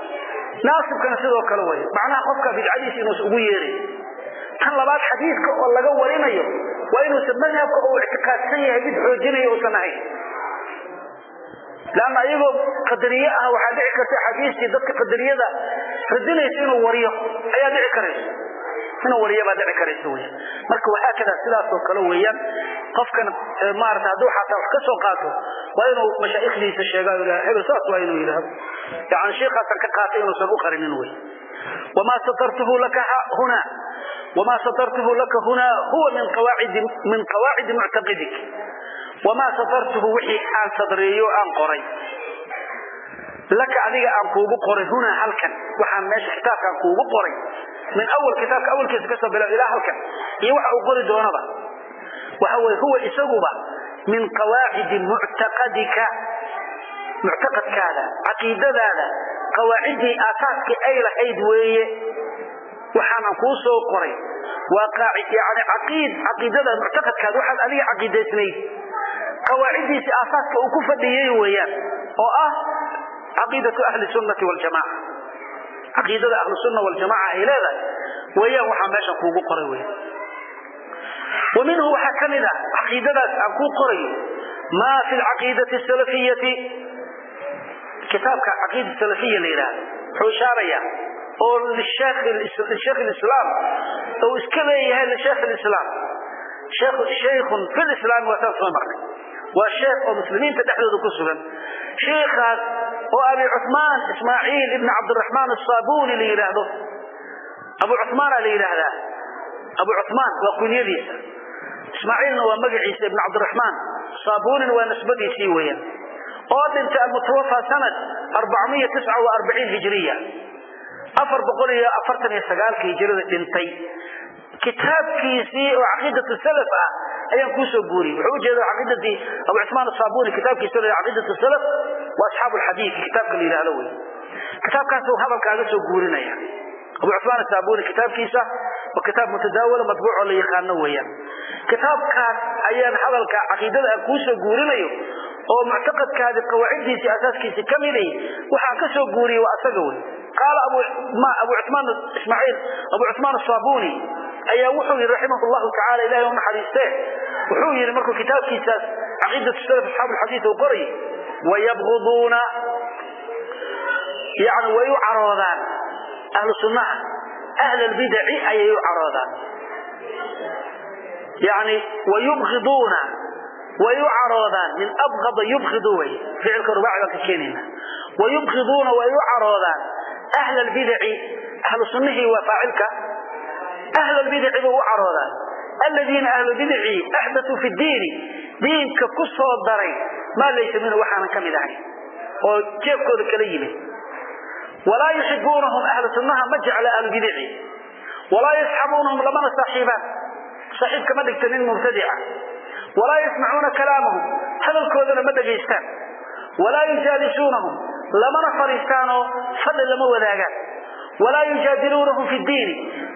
naasibkana sidoo kale way macnaha qofka bidcadiisa inuusan ugu yeeray tan labaad xadiidka oo laga warinayo waa inuusan madhabka uu ictiqaadsan yahay mid xoojinaya uusan ahayn. Lanna iyagoo qadariye ah waxaa dhici karta xadiistii dadka qadariyada radinaysa inuu wariyo ayaa dhici karaysa inuu wariyo baa dhici karaysa wy marka wahaakada sidaasoo kale weeyaan qofkan maarata hadduu xataa wax ka soo qaato waa inuu mashaa'ikhdiisa sheega hebel saas waa inuu yidhaahdo. Yani sheikaasan ka qaatay inuusan u qarinin wey wamaa satartuhu laka huna? Wamaa satartuhu laka hunaa huwa min qawaacidi min qawaacidi muctaqidik wamaa satartuhu wixii aan sadreeyo aan qoray. Laka adiga aan kuugu qoray hunaa halkan. Waxaan meesha kitaabkaan kuugu qoray min awal kitaabka awalkiisa ka soo bilow ilaa halkan. Iyo waxa uu qori doonaba. Waxa weye huwa isaguba min qawaacidi muctaqadika muctaqadkaada caqiidadaada qawaaciddii aasaaskii ay lahayd weeye. Waxaanan kuu soo qoray. Waa yani caqiid caqiidada muctaqadkaada waxaad adiga caqiidaysnayd qawaaciddiisii aasaaska uu ku fadhiyey weeyaan oo ah caqiidatu ahli sunnati waljamaca caqiidada ahlu sunna waljamaca ay leedahay weeyaan waxaa meeshan kuugu qoray wey wa minhu waxaa ka mid a caqiidadaas aan kuu qorayo maa fi lcaqiidati salafiyati kitaabka caqiida salafiya la yidhaahdo wuxuu ishaaraya oo lisheekh lislaam ou iska leeyahay lisheekh lislaam shaykhun fi lislaami waa saan soo marnay waa sheekh oo muslimiinta dhexdooda ku sugan. Sheikhaas oo abi cuثmaan ismaaciil ibn cabdiraxmaan asaabuni la yidhaahdo abu cumaana la yidhaahdaa abu cumaan waa kunyadiisa. Ismaaciilna waa magaciisa ibn cabdiraxmaan saabunina waa nisbadiisii weeyaan. Oo dhintay almutawafa sanad sagaalka hijirada dhintay. Kitaabkiisii oo caqiidatu salaf ah ayaan kuusoo guuriyey. Wuxuu ujeeda caqiidadii abu cumaan asaabuni kitaabkiisa la caqiidatu salaf waa asxaabu lxadiid kitaabka la yidhahdo wey kitaabkaasuu hadalkaaga soo guurinaya. Abu cumaan asaabuni kitaabkiisa waa kitaab mutadaawala matbuucoo la yaqaano weeyaan. Kitaabkaas ayaan hadalka caqiidada aan kuusoo guurinayo oo muctaqadkaadi qawaaciddiisii asaaskiisii ka miday waxaan ka soo guuriyey waa asaga wey qaala abu cumaan ismaaciil abu cumaan asaabuni ayaa wuxuu yidhi raximah llahu tacala ilahay u naxariiste wuxuu yidhi markuu kitaabkiisaas caqiidatu salaf asxaabu lxadiid uu qoray wayabguduuna yani way u caroodaan ahlu sunnaha ahl albidaci ayay u caroodaan. Yani wayubgiduuna way u caroodaan min abgada yubgidu wey ficilka rubaaci baan ka keenayna. Wayubgiduuna way u caroodaan ahl albidaci ahlu sunnihii waa faacilka ahl albidaci bay u caroodaan aladiina ahlu bidaci axdatuu fi diini diinka ku soo daray maa laysa minhu waxaanan ka mid ahay oo jeebkooda kala yimid walaa yuxibuunahum ahlu sunnaha ma jecla ahlu bidaci walaa yasxabuunahum lamana saaxiibaan saaxiib kama dhigta nin mubtadica walaa yasmacuuna kalaamahum hadalkoodana ma dhegaystaan walaa yujaalisuunahum lamana fadhiistaanoo fadhi lama wadaagaan walaa yujaadiluunahum fi diini.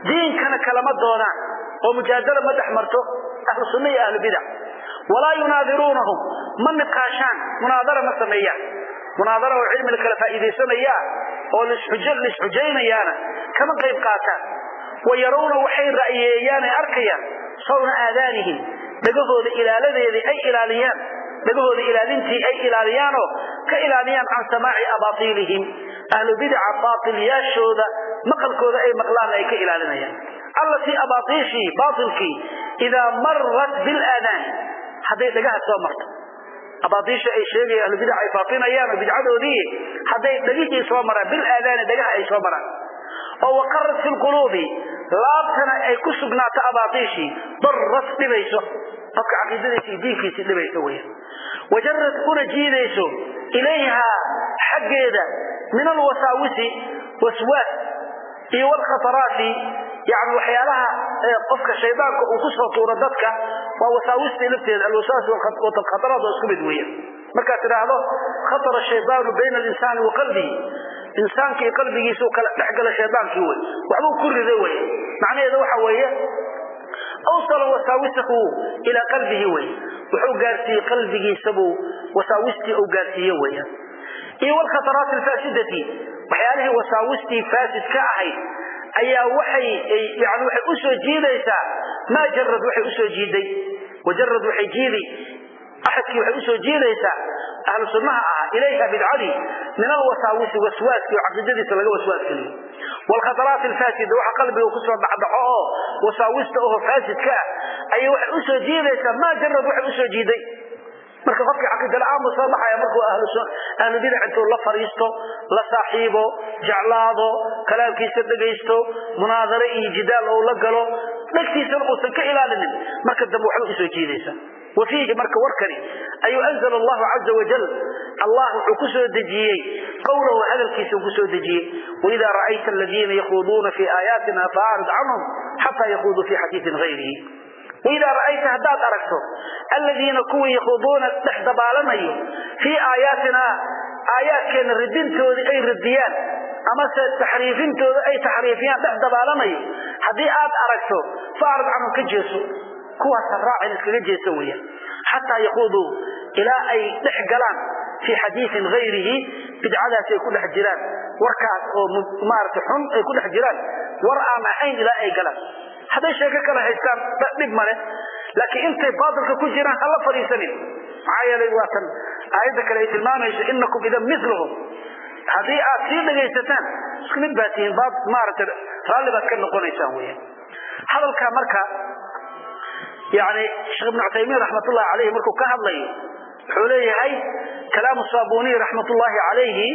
Diinkana kalama doonaan oo mujaadala ma dhex marto ahlu sunna iyo ahlu bidac walaa yunaadiruunahum ma niqaashaan munaadara ma sameeyaan munaadara oo cilmi la kala faa'iidaysanayaa oo lisxujaynayaana kama qayb qaataan. Wa yarawna waxay ra'yeeyaan ay arkayaan sawna aadaanihim dhagahooda ilaaladeedii ay ilaaliyaan dhagahooda ilaalintii ay ilaaliyaanoo ka ilaaliyaan can samaaci abaatiilihim ahlu bidaca baatilyaashooda maqalkooda ay maqlaanna ay ka ilaalinayaan. Allatii abaatiishii baatilkii idaa marat bilaadaani hadday dhagaha soo marto. Abaatiisha ay sheegaya ahlu bidaca ay faafinayaan oo bidcadoodii hadday dhagihii soo maraan bilaadaani dhagaha ay soo maraan. Oo waqarat fi lquluubi laabtana ay ku sugnaato abaatiishii darat dhibayso qofka caqiidadiisa iyo diinkiisii dhibayso wey wajarad una jiidayso ilayhaa xaggeeda min alwasaawisi waswaas iyo walkhataraati yani waxyaalaha qofka shaydaanka uu ku soo tuuro dadka waa wasaawistii lafteeda alwasaas khataraat waa isku mid weya markaad tidhaahdo khatara shaydaanu bayna alinsaani wa qalbihi insaanka iyo qalbigiisuu kala dhexgala shaydaankii wey waxbuu ku riday wey macnaheedu waxa weeye awsala wasaawisahu ilaa qalbihi wey wuxuu gaarsiiyey qalbigiisabuu wasaawistii uu gaarsiiye weya iyo walkhataraat alfaasidati waxyaalihii wasaawistii faasid ka ahayd ayaa waxay yani waxay u soo jiidaysaa maa jarad waxay u soo jiiday wajarad waxay jiidi axadkii waxay u soo jiidaysaa ahlu sunnaha ahaa ilayha bidcadii min alwasaawisi waswaaskii oo caqiidadiisa laga waswaasgeliyo wlkhataraat alfaasida waxa qalbiga ku soo dhacdhaco oo wasaawista oho faasidka ah ayay waxay u soo jiidaysaa maa jarad waxay u soo jiiday. Marka qofkii caqiida la'aan buu soo baxaya markuu ahlu bidac intuu la fadhiisto la saaxiibo jeclaado kalaamkiisa dhegaysto munaadare iyo jidaal ou la galo dhegtiisana uusan ka ilaalinin. Marka dambe waxba u soo jiidaysa fiihi marka warkani ayuu anzala allahu caza wajal allah wuxuu ku soo dejiyey qowlahu hadalkiisa ku soo dejiyey. Waidaa ra'ayta aladiina yakhuuduuna fii aayaatina faacrid canhum xataa yakuuduu fii xadiiin hayrihi waidaa ra'ayta haddaad aragto aladiina kuwii yakhuuduuna dhex dabaalanayo fii aayaatinaa aayaadkeenna ridintoodii ay radiyaan amase taxriifintooda ay taxriifiyaan dhex dabaalanayo haddii aad aragto faacrid canhum ka jeeso kuwaasa raacin iskaga jeesa weya xataa yakuuduu ilaa ay dhex galaan fii xadiiin hayrihi bidcadaas ay ku dhex jiraan. Warkaas oo maarata xun ay ku dhex jiraan. War aan ahayn ilaa ay galaan. Hadday sheeko kale haystaan dhib male laakiin intay baatilka ku jiraan hala fadhiisanin. Maxaa yeelay waa tan. Aayadda kale ay tilmaamayso inakum idan milahum haddii aad sii dhegaysataan isku mid baa tihiin maarata raalli baad ka noqonaysaan weya hadalka marka yani sheekh ibnu cuthaymiin raxmatullahi caleyhi markuu ka hadlayo wuxuu leeyahay kalaamu saabuniy raxmatullaahi calayhi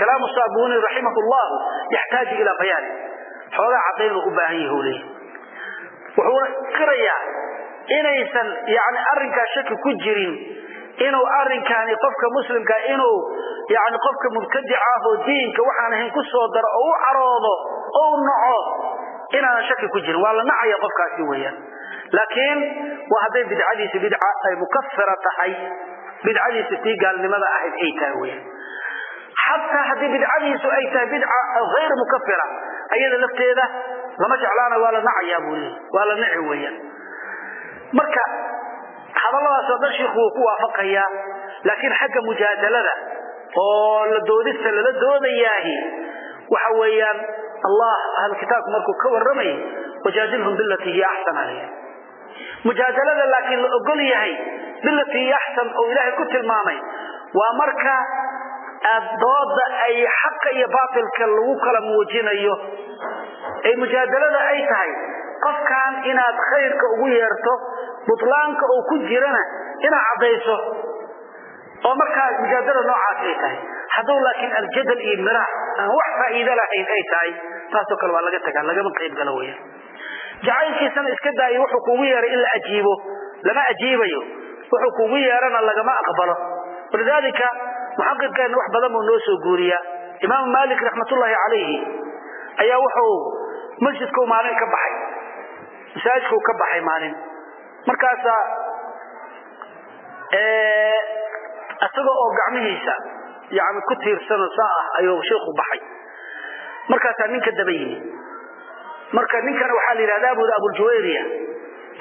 kalaamu saabuniy raximah llahu yaxtaaju ilaa bayaani xoogaa cadayn u baahan yahi u leeyahy wuxuuna qirayaa inaysan yani arrinkaa shaki ku jirin inuu arrinkaani qofka muslimka inuu yani qofka mubtadica ah oo diinka waxaan ahayn ku soo daro oo u caroodo ou naco inaanan shaki ku jirin. Waa la nacaya qofkaasi weeyaan laakiin waa hadday bidcadiisi bidca ay mukafira tahay bidcadiisi tii gaalnimada ahayd ay tahay weyaan xataa haddii bidcadiisu ay tahay bidca hayr mukafira ayada lafteeda lama jeclaana waa la nacayaa buu leey waa la naci weeyaan. Marka hadalladaasoo dhan shiikhu wuu ku waafaqayaa laakiin xagga mujaadalada oo la doodista lala doodayaahi waxa weeyaan allah ahlu kitaabku markuu ka warramayay wajaadilhum bilatii hiya axsan aleyh mujaadalada laakiin la ogol yahay bilatii hiya axsan oo ilaahay ku tilmaamay waa marka dooda ay xaqa iyo baatilka lagu kala muujinayo. Ee mujaadalada ay tahay qofkan inaad khayrka ugu yeerto butlaanka oo ku jirana inaad caddayso oo markaa mujaadala noocaas ay tahay. Hadduu laakiin aljadal iyo miraac aan wax faa'iido lahayn ay tahay taasoo kale waa laga tagaa lagama qayb galo weya jacaylkiisana iska daayo wuxuu kuugu yeeray in la ajiibo lama ajiibayo. Wuxuu kuugu yeerana lagama aqbalo. Walidaalika muxaqiqeenna wax badan buu noo soo guuriyaa. Imaamu maalik raxmatullaahi calayhi ayaa wuxuu masjidkau maalin ka baxay masaajidkuu ka baxay maalin. Markaasaa isaga oo gacmihiisa yani ku tiirsano saa ah ayuu shiiku baxay. Markaasaa ninka daba yimi marka ninkana waxaa la yidhahda abu abuljuwayriya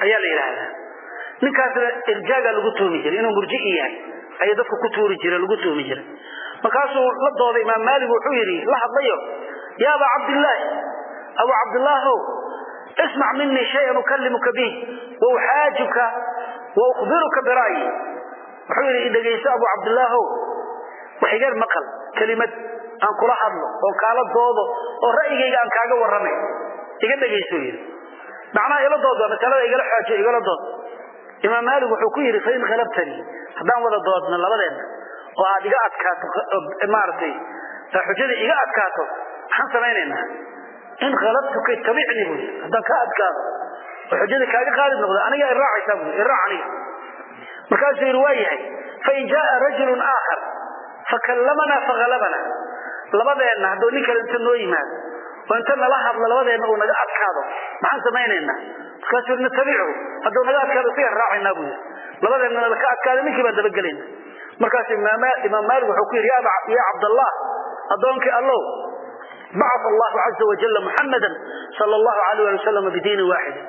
ayaa la yidhaahdaa ninkaasna irjaaga lagu tuumi jiray inuu murji'i yahay. Ayay dadku ku tuuri jire lagu tuumi jiray. Markaasuu la dooday imaam maalik wuxuu yidhi la hadlayo ya aba cabdillaahi abu cabdillaahow ismac minii shayan ukalimuka bih wauxaajuka waukbiruka bira'yi. Wuxuu yidhi idhegayso abu cabdillaahow wax igar maqal kelimad aan kula hadlo oon kaala doodo oo ra'yigayga aan kaaga warramay iga dhegayso yidhi. Macnaha ila dood waa masalada igala xaajo igala dood imaam maalik wuxuu ku yidhi fain khalabtanii haddaan wada doodno labadeenna oo aad iga adkaato maaragtay xujada iga adkaato maxaan samaynaynaa? In khalabtuka ittabicnii buu yidhi haddaan kaa adkaado oo xujada kaaga qaalib noqdo aniga iraacaysaa buu iraac aniga. Markaasuu yidhi waa yahay. Fain jaaa rajulun aakhar fakallamanaa fakhalabana labadeenna hadduu nin kale inta noo yimaado oo inta nala hadlo labadeenna uu naga adkaado. Maxaan samaynaynaa? Markaasuu yidhi natabichu hadduu naga adkaado sigan raacaynaa buu yidhi. Labadeenna nala ka adkaado ninkii baan dabagelayna markaasu imaam maalik wuxuu ku yidhi ya cabdallah addoonkii allow bacaa allahu caza wajala muxamadan sal allahu alayh ali wasalam bidiinin waaxidin.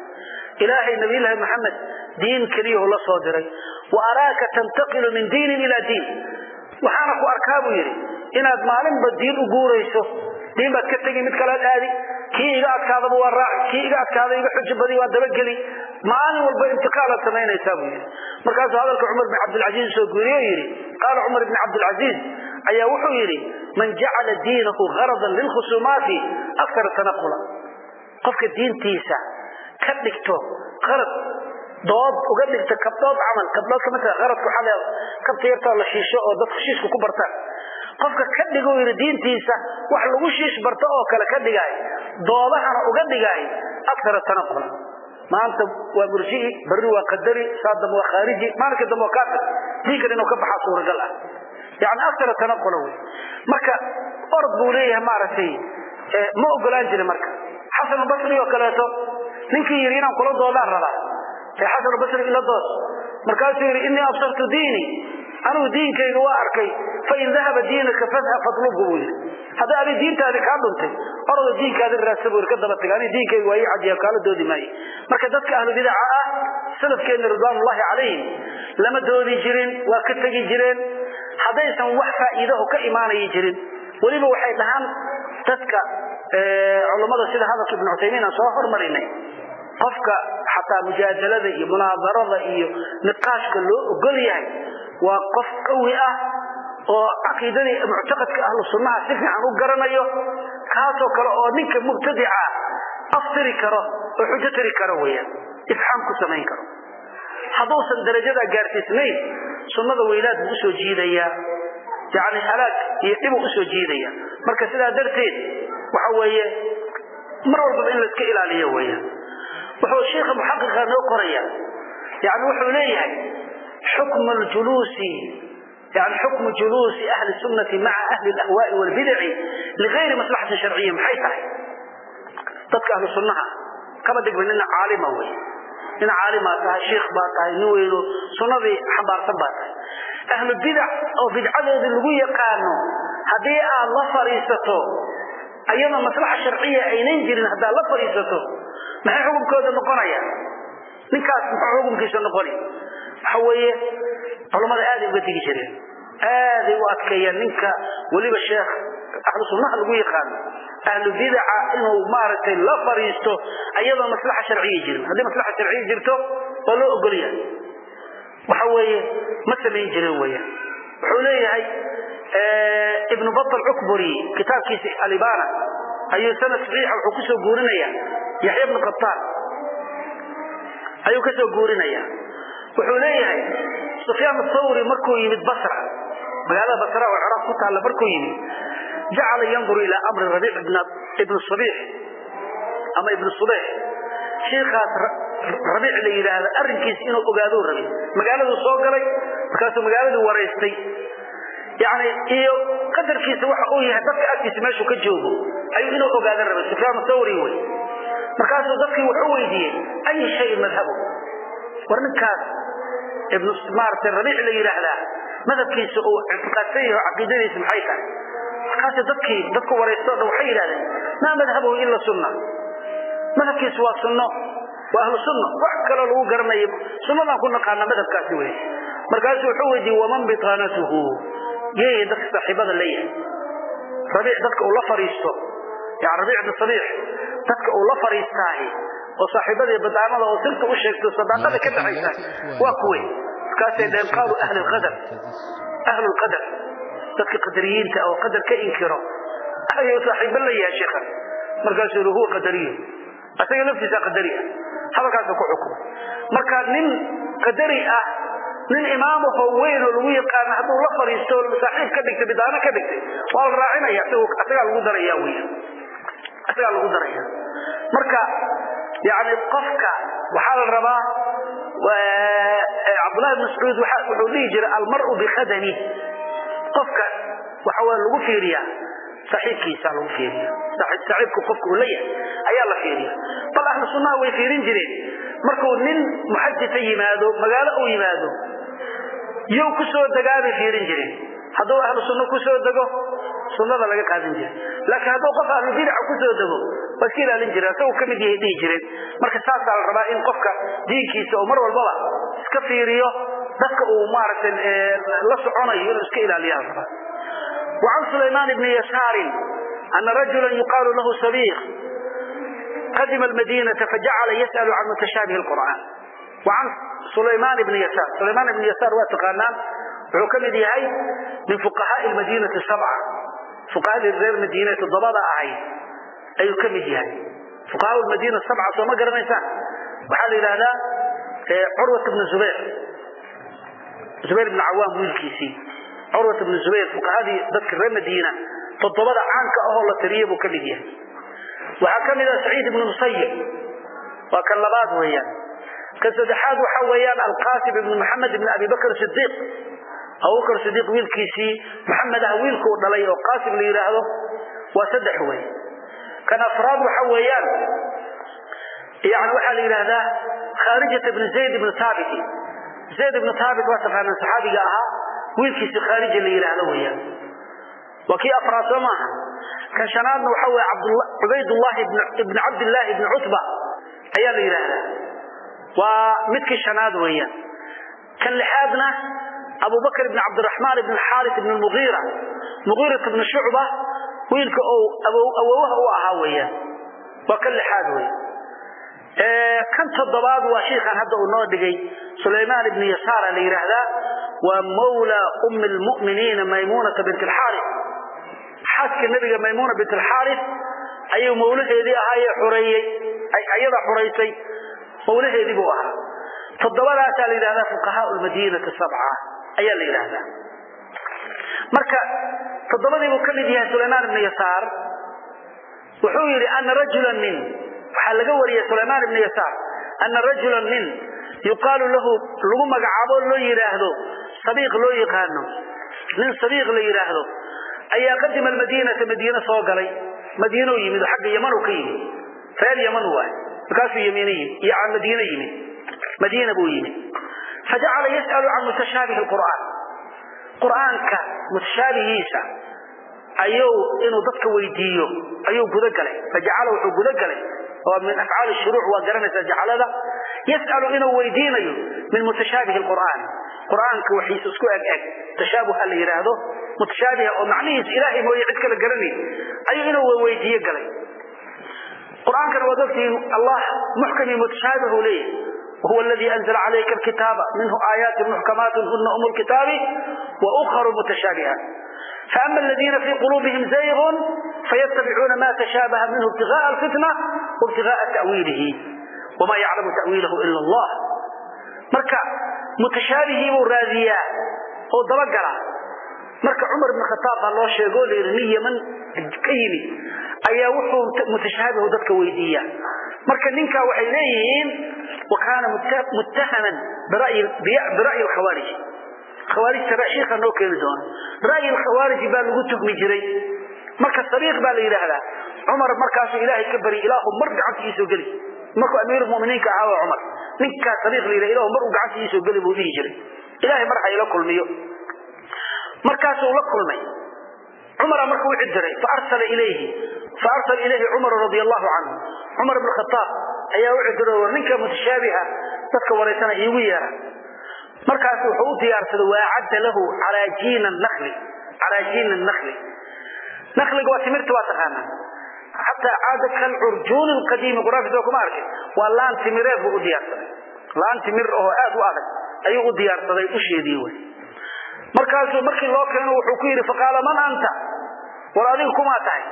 Ilaahay nabiylahi maxamed diin keliyahu la soo diray. Wa araaka tantaqilu min diinin ila diin. Waxaana ku arkaa buu yidhi inaad maalinba diin u guurayso diin baad ka tegi mid kalaad aadi. Kii iga adkaadaba waa raaci kii iga adkaada iga xujo badi waa dabageli. Maalin walba intiqaalaad samaynaysaa buu yidhi. Markaasuu hadalka cumar bin cabdilcasiis soo guuriye o yidhi qaala cumar bn cabdilcasiis ayaa wuxuu yidhi man jacala diinahu haradan lilkhusuumaati akara tanaqula. Qofka diintiisa ka dhigto arad dood uga dhigta kabdhood camal kabdhood ka mid aradka waxaa kabta yartoo la shiisho oo dadku shiishka ku bartaan qofka ka dhigo yidhi diintiisa wax lagu shiish barto oo kale ka dhigaay doodahana uga dhigaay akara tanaqula maanta waa murji'i barri waa qadari saa dambe waa khaariji maalinka dambe waa kaafir. Diinkan inuu ka baxaa suuragal ah. Yani akara tanaqula wey. Marka orod buu leeyahay maaragtay ma ogolaan jirin marka. Xasan basri oo kaleeto ninkii yidhi inaan kula doodaan rabaa. Ee xasan basri ila dood. Markaasuu yidhi inii absartu diinii anigu diinkayga waa arkay fain dahaba diinaka fadhab fatlubhu buu yidhi. Hadday adi diintaadi kaa dhuntay orodo diinkaadi raadsa buu ka daba taga ani diinkayga waa ii cadiya kaala doodi maaye marka dadka ahlu bidaca ah salafkeenna ridwaanullahi calayhim lama doodi jirin waa ka tegi jireen haddaysan wax faa'iidaho ka imaanaya jirin. Weliba waxay dhahaan dadka culummada sida hadalka ibnu cuthaymiin aan soo hormarinay. Qofka xataa mujaadalada iyo munaadarada iyo niqaashka loo ogol yahay waa qof qawi ah oo caqiidadii muctaqadka ahlu sunnaha si fiican u garanayo kaasoo kale oo ninka mubtadica aftiri karo oo xujo tiri karo weyaan ifxaam ku samayn karo. Hadduusan darajadaa gaarsiisnayn sunnada weylaad buu u soo jiidayaa yani halaag iyo dhibuu u soo jiidaya. Marka sidaa darteed waxa weeye mar walbaba in laiska ilaaliyo weyaan wuxuu shiikha muxaqiqa noo qoraya yani wuxuu leeyahay xukmu ljuluusi yani xukmu juluusi ahli sunnati maca ahli lahwaai walbidaci ligayri maslaxatin sharciya maxay tahay dadka ahlu sunnaha kaba dhigba nina caalima wey nin caalimaa tahay shiikh baa tahay nin weyno sunnadii xambaarsan baa tahay ahlu bidac oo bidcadoodii lagu yaqaano haddii aad la fadhiisato ayadoo maslaxa sharciya aynan jirin haddaad la fadhiisato maxay xukunkooda noqonaya ninkaas muxuu xukunkiisa noqoni waxa weeye culammada aaday uga digi jireen aaday u adkeeyaan ninka weliba sheekh ahlu sunnaha lagu yaqaano. Ahlu bidaca inuu maaragtay la fadhiisto ayadoo maslaxa sharciya jirin haddii maslaxa sharciya jirto waa loo ogolyahay. Waxa weeye ma samayn jirin weeyaan. Wuxuu leeyahay ibnu batal cukburi kitaabkiisa alibana ayuu sanad saxiixa wuxuu ku soo guurinaya yaxya bnu qataan ayuu ka soo guurinaya wuxuu leeyahay sufyaan athawri markuu yimid basra magaalada basra oo ciraaq ku taalla markuu yimid jacala yanduru ilaa amri rabiic ibn sabiix ama ibn subeex shiikaas rabiic la yidhaahda arrinkiisa inuu ogaadou rabay. Magaaladuu soo galay markaasuu magaaladii waraystay. Yani iyo qadarkiisa waxa uu yahay dadka agtiisa meeshuu ka joogo ayuu inuu ogaada rabay. Sufyaan thawri wey markaasuu dadkii wuxuu weydiiyey ayi shayin madhabu? War ninkaas ibnu maaragtay rabiic la yidhaahdaa madhabkiisa uu ictiqaadsan yahay caqiidadiisa maxay tahay? Markaas dadkii dadku waraysto dhan waxay yidhahdeen maa madhabuhu ila sunna. Madhabkiisu waa sunno waa ahlu sunna. Wax kaloo lagu garanayo sunnadaan ku naqaana madhabkaasi wey markaasuu wuxuu weydiiyey waman bitaanatuhu yeeye dadka saaxiibada leeyahay rabiic dadka uu la fariisto. Yani rabiic bin sabiix dadka uu la fariistaahi oo saaxiibadii badaanada oo sirta u sheegto sadaaqada ka dhaxaysa waa kuwe. Markaasay dhaheen qaalu ahli lqadar ahlu lqadar dadka qadariyiinta oo qadar ka inkiro. Ayuu saaxiibo la yahay sheekhan markaasuu yidhi huwa qadariyo. Asaga laftiisa qadari ah hadalkaasuu ku xukumay marka nin qadari ah nin imaamahoo weyn oo lagu yaqaano hadduu la fariisto saaxiib ka dhigtay bidaano ka dhigtay waa la raacinaya asagaa lagu daraya wy asagaa lagu daraya marka yani qofka waxaa la rabaa cabdullahi bn mascuud wuxuu dhihi jiray almaru bikadani qofka waxa waa lagu fiiriyaa saaxiibkiisa lagu fiiriya saaxiibku qofka uu leeyahay ayaa la fiiriya bal ahlu sunnaha way fiirin jireen. Markuu nin muxajita yimaado magaalo uu yimaado yow ku soo degaabay fiirin jireen. Hadduu ahlu sunno ku soo dego sunnada laga qaadan jiray. Laakiin hadduu qof ahlu bidaca ku soo dego waa iska ilaalin jireen asagoo ka mid yahay dhihi jireen. Marka saasaa la rabaa in qofka diinkiisa oo mar walbaba iska fiiriyo dadka uu maaragtay la soconayo inuu iska ilaaliya la rabaa. Wa can sulaymaan ibni yashaarin ana rajula yuqaalu lahu sabiiq qadima almadiinata fajacala yas'alu can mutashaabihi alqur'aan. Wa can sulaymaan ibni yasaar sulaymaan ibni yasaar waa taqaanaan wuxuu ka mid yahay min fuqahaa'i almadiinati sabca fuqahadii reer madiine toddobada ahayd ayuu ka mid yahay. Fuqahaa madiina sabca sooma garanaysaa waxaa la yidhaahdaa curwat bn zubayr. Zubayr ibn cawaam wiilkiisii. Curwat ibn zubayr fuqahadii dadka reer madiina. Toddobada caanka ahoo la taliya buu ka mid yahay. Waxaa ka mid ah saciid ibn musayib waa kan labaad weeyaan. Kan saddexaad waxaa weeyaan alqaasim ibn maxamed ibn abi bakr sidiiq abubakr sidiiq wiilkiisii maxamed ah wiilkuu dhalay oo qaasim la yidhaahdo. Waa saddex wey kan afraad waxa weeyaan yani waxaa la yidhaahdaa khaarijat ibnu zayd ibnu taabit zayd ibnu taabit waa taqaanaan saxaabiga ahaa wiilkiisi khaarija la yidhaahdo weyaan waa kii afraad soo maaha. Kan shanaadna waxa weye cubaydullahi ibn cabdillaahi ibni cutba ayaa la yidhaahdaa. Waa midkii shanaad weeyaan. Kan lixaadna abubakr ibn cabdiraxmaan ibn xaaris ibn mugiira mugiirat ibn shucba wiilka ou awowaha u ahaa weeyaan. Waa kan lixaad wey kan toddobaad waa shiikan hadda uu noo dhigay sulaymaan ibn yasaara la yidhaahdaa waa mawla ummi lmuminiina maymunata bint alxaari xaaska nabiga maymuna bint alxaari ayuu mawlaheedii ahaaye xureeyey ayadaa xuraysay. Mawlaheedii buu ahaa. Toddobadaasaa la yidhahdaa fuqahaa lmadiinati sabca ayaa la yidhaahdaa marka toddobadii buu ka mid yahay sulaymaan ibn yasaar. Wuxuu yidhi ana rajula nin waxaa laga wariyay sulaymaan ibn yasaar. Ana rajula nin yuqaalu lahu lagu magacaabo loo yidhaahdo sabiiq loo yaqaano. Nin sabiiq la yidhaahdo. Ayaa qadima almadiinata madiine soo galay. Madiino yimid xagga yaman ka yimid. Reer yaman waay markaasuu ymin iyo madiine yimid. Madiina buu yimid. Fajacala yas'alu can mutashaabihi qur'aan qur'aanka mutashaabihiisa ayuu inuu dadka weydiiyo ayuu gudagalay fajacala wuxuu gudagalay oo min afcaali shuruuc waa garanaysaa jacalada yas'alu inuu weydiinayo min mutashaabihi qur'aan qur'aanka waxiisa isku eg eg tashaabuha la yidhaahdo mutashaabiha oo macnihiisa ilaahay mooye cid kale garanay ayuu inuu weydiiye galay. Qur'aankana waad ogtihiin allah muxkami mutashaabihu leeyahay وهو الذي أنزل عليك الكتاب منه آيات محكمات هن أم الكتاب وأخر متشابهات فأما الذين في قلوبهم زيغ فيتبعون ما تشابه منه ابتغاء الفتنة وابتغاء تأويله. وما يعلم تأويله إلا الله. مركا متشابه وراديا هو دبقرة مركا عمر بن الخطاب الله شيقول لي من كيني أيا وحو متشابه ذاتك ويديا marka ninkaa waxay leeyihiin kaana muttahaman birayi khawaarij khawaarijta shiika noo keeni doono ra'yi khawaariji baa lagu tuhmi jiray. Marka sariiq baa la yidhaahdaa cumar markaasuu ilaahay ka bari ilaahu mar gacanta iisoo geli. Markuu amiirumuminiinka ahaa waa cumar. Ninkaa sariiq la yidhaha ilaahu mar uu gacanta iisoo geli buu dhihi jiray. Ilaahay mar hayla kulmiyo. Markaasuu la kulmay. Cumara markuu u cidiray fa arsala ilayhi faarsala ilayhi cumar radia allahu canhu cumar ibn khataab ayaa u cidiray war ninka mutashaabiha dadka waraysana iigu yeera. Markaas wuxuu u diyaarsaday waacadda lahu calaajiina nakli calaajiina nakli nakliga waa timirta waa taqaanaa. Xataa caada kalcurjuuni lqadiimi qur'aanka soo kuma arkin. Waa laan timireed buu u diyaarsaday laan timir oo aad u adag ayuu u diyaarsaday usheedii wey markaasuu markii loo keeno wuxuu ku yidhi faqaala man anta? War adiga kumaa tahay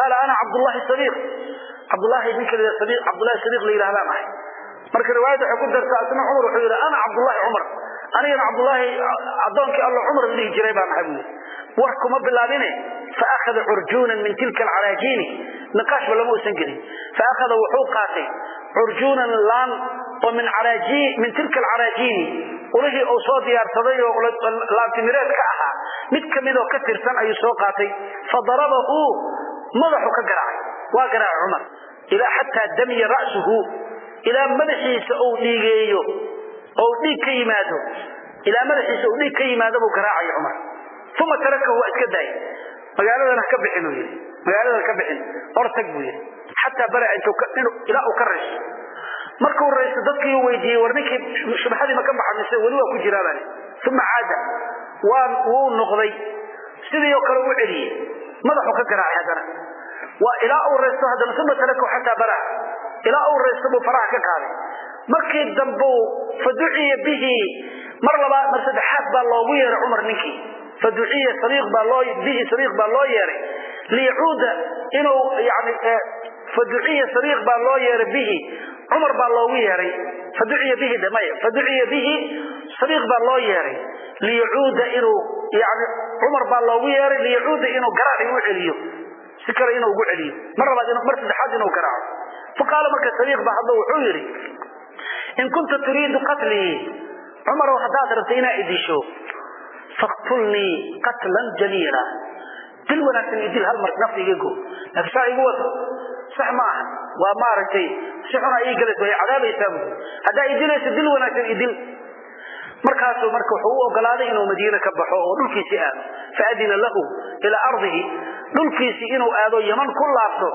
qaala ana cabdullahi sadiiq cabdullaahi ninka la sadiiq la yidhahdaan ahay marka riwaayadda waxay ku dartaa asna cumar wuxuu yidhi ana cabdullaahi cumar anigana cabdullaahi addoonkii alla cumar la dhihi jiray baan ahay buu yidhi? War kuma bilaabine. Faakhada curjuunan min tilka alcaraajiini niqaashba lama uusan gelin. Faakhada wuxuu qaatay curjuunan laan oo min tilka alcaraajiini ulihii uu soo diyaarsaday oo laantimireed ka ahaa mid kamidoo ka tirsan ayuu soo qaatay. Fadarabahu madaxu ka garaacay. Waa garaacay cumar. Ilaa xataa damiya ra'suhu ilaa madaxiisa uu dhiigeeyo oo dhiig ka yimaado. Ilaa madaxiisa uu dhiig ka yimaado buu garaacay cumar. Uma tarakahu waa iska daayay. Magaaladan ha ka bixin uu yidhi. Magaaladan ka bixin. Ortag buu yidhi. Xataa bara ilaa uu ka rayso markuu rayso dadkii weydiiyey war ninkii shubhadii ma ka baxa mise weli waa ku jiraabaan uma caada. Waa wuu noqday. Sidii oo kale u celiyey madaxu ka garaacay haddana. Waa ilaa uu raysto haddana uma tarakahu xataa bara ilaa uu raysto buu faraha ka qaaday. Markii dambe faduciya bihi mar labaad mar saddexaad baa loogu yeeray cumar ninkii. Baa loo bihi sariiq baa loo yeeray. Liyacuuda inuu yani faduciya sariiq baa loo yeeray bihi cumar baa loogu yeeray. Faduciya bihi dhamaya faduciya bihi sariiq baa loo yeeray. Liyacuuda inuu yani cumar baa loogu yeeray liyacuuda inuu garaaci u celiyo. Si kale inuu ugu celiyo. Mar labaad mar saddexaad inuu garaaco? Faqaala marka sariiq baa hadda wuxuu yidhi in kunta turiidu qatlii cumarow haddaad rabta inaa idisho faqtulnii qatlan jamiila dil wanaagsan idil hal mar nafta iga go. Laakiin saa igu wado. Sax ma aha. Waa maaragtay si xuna ii galaysa way cadaabaysaa bu haddaa idilayso dil wanaagsan idil markaasuu marka wuxuu u ogolaaday inuu madiina ka baxo oo dhulkiisii aado. Faadina lahu ilaa ardihi. Dhulkiisii inuu aado yaman ku laabto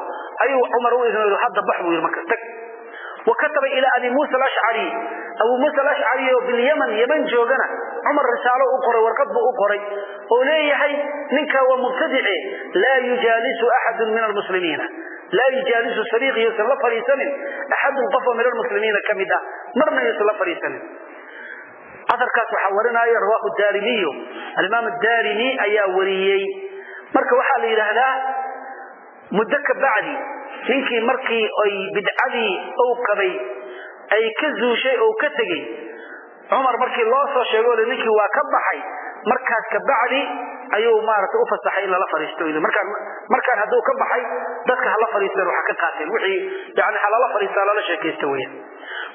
ayuu cumar u idnaydu hadda bax buu yidhi marka tag. Wakataba ilaa abi muusa alashcari abuu muusa alashcari oo bilyaman yaman joogana cumar risaalo u qoray warqad buu u qoray oo leeyahay ninkaa waa mubtadice laa yujaalisu axadun min almuslimiina. Laa yujaalisu sariiq yuusan la fadhiisanin axadun qofoo min almuslimiina ka mid ah. Marna yuusan la fadhiisanin aarkaas waxaa warinaayo rawaahu daarimiy alimaam daarimi ayaa wariyey. Marka waxaa la yidhaahdaa muddo ka bacdi ninkii markii oy bidcadii ou qabay ay ka zuushay oo ka tegey cumar markii loo soo sheego ninkii waa ka baxay markaas ka bacdi ayuu maarata u fasaxay in lala fariisto markaan markaan hadduu ka baxay dadka hala fariisteen waxa ka qaateen. Wixii yani ha lala fariistaa lala sheekaysto weya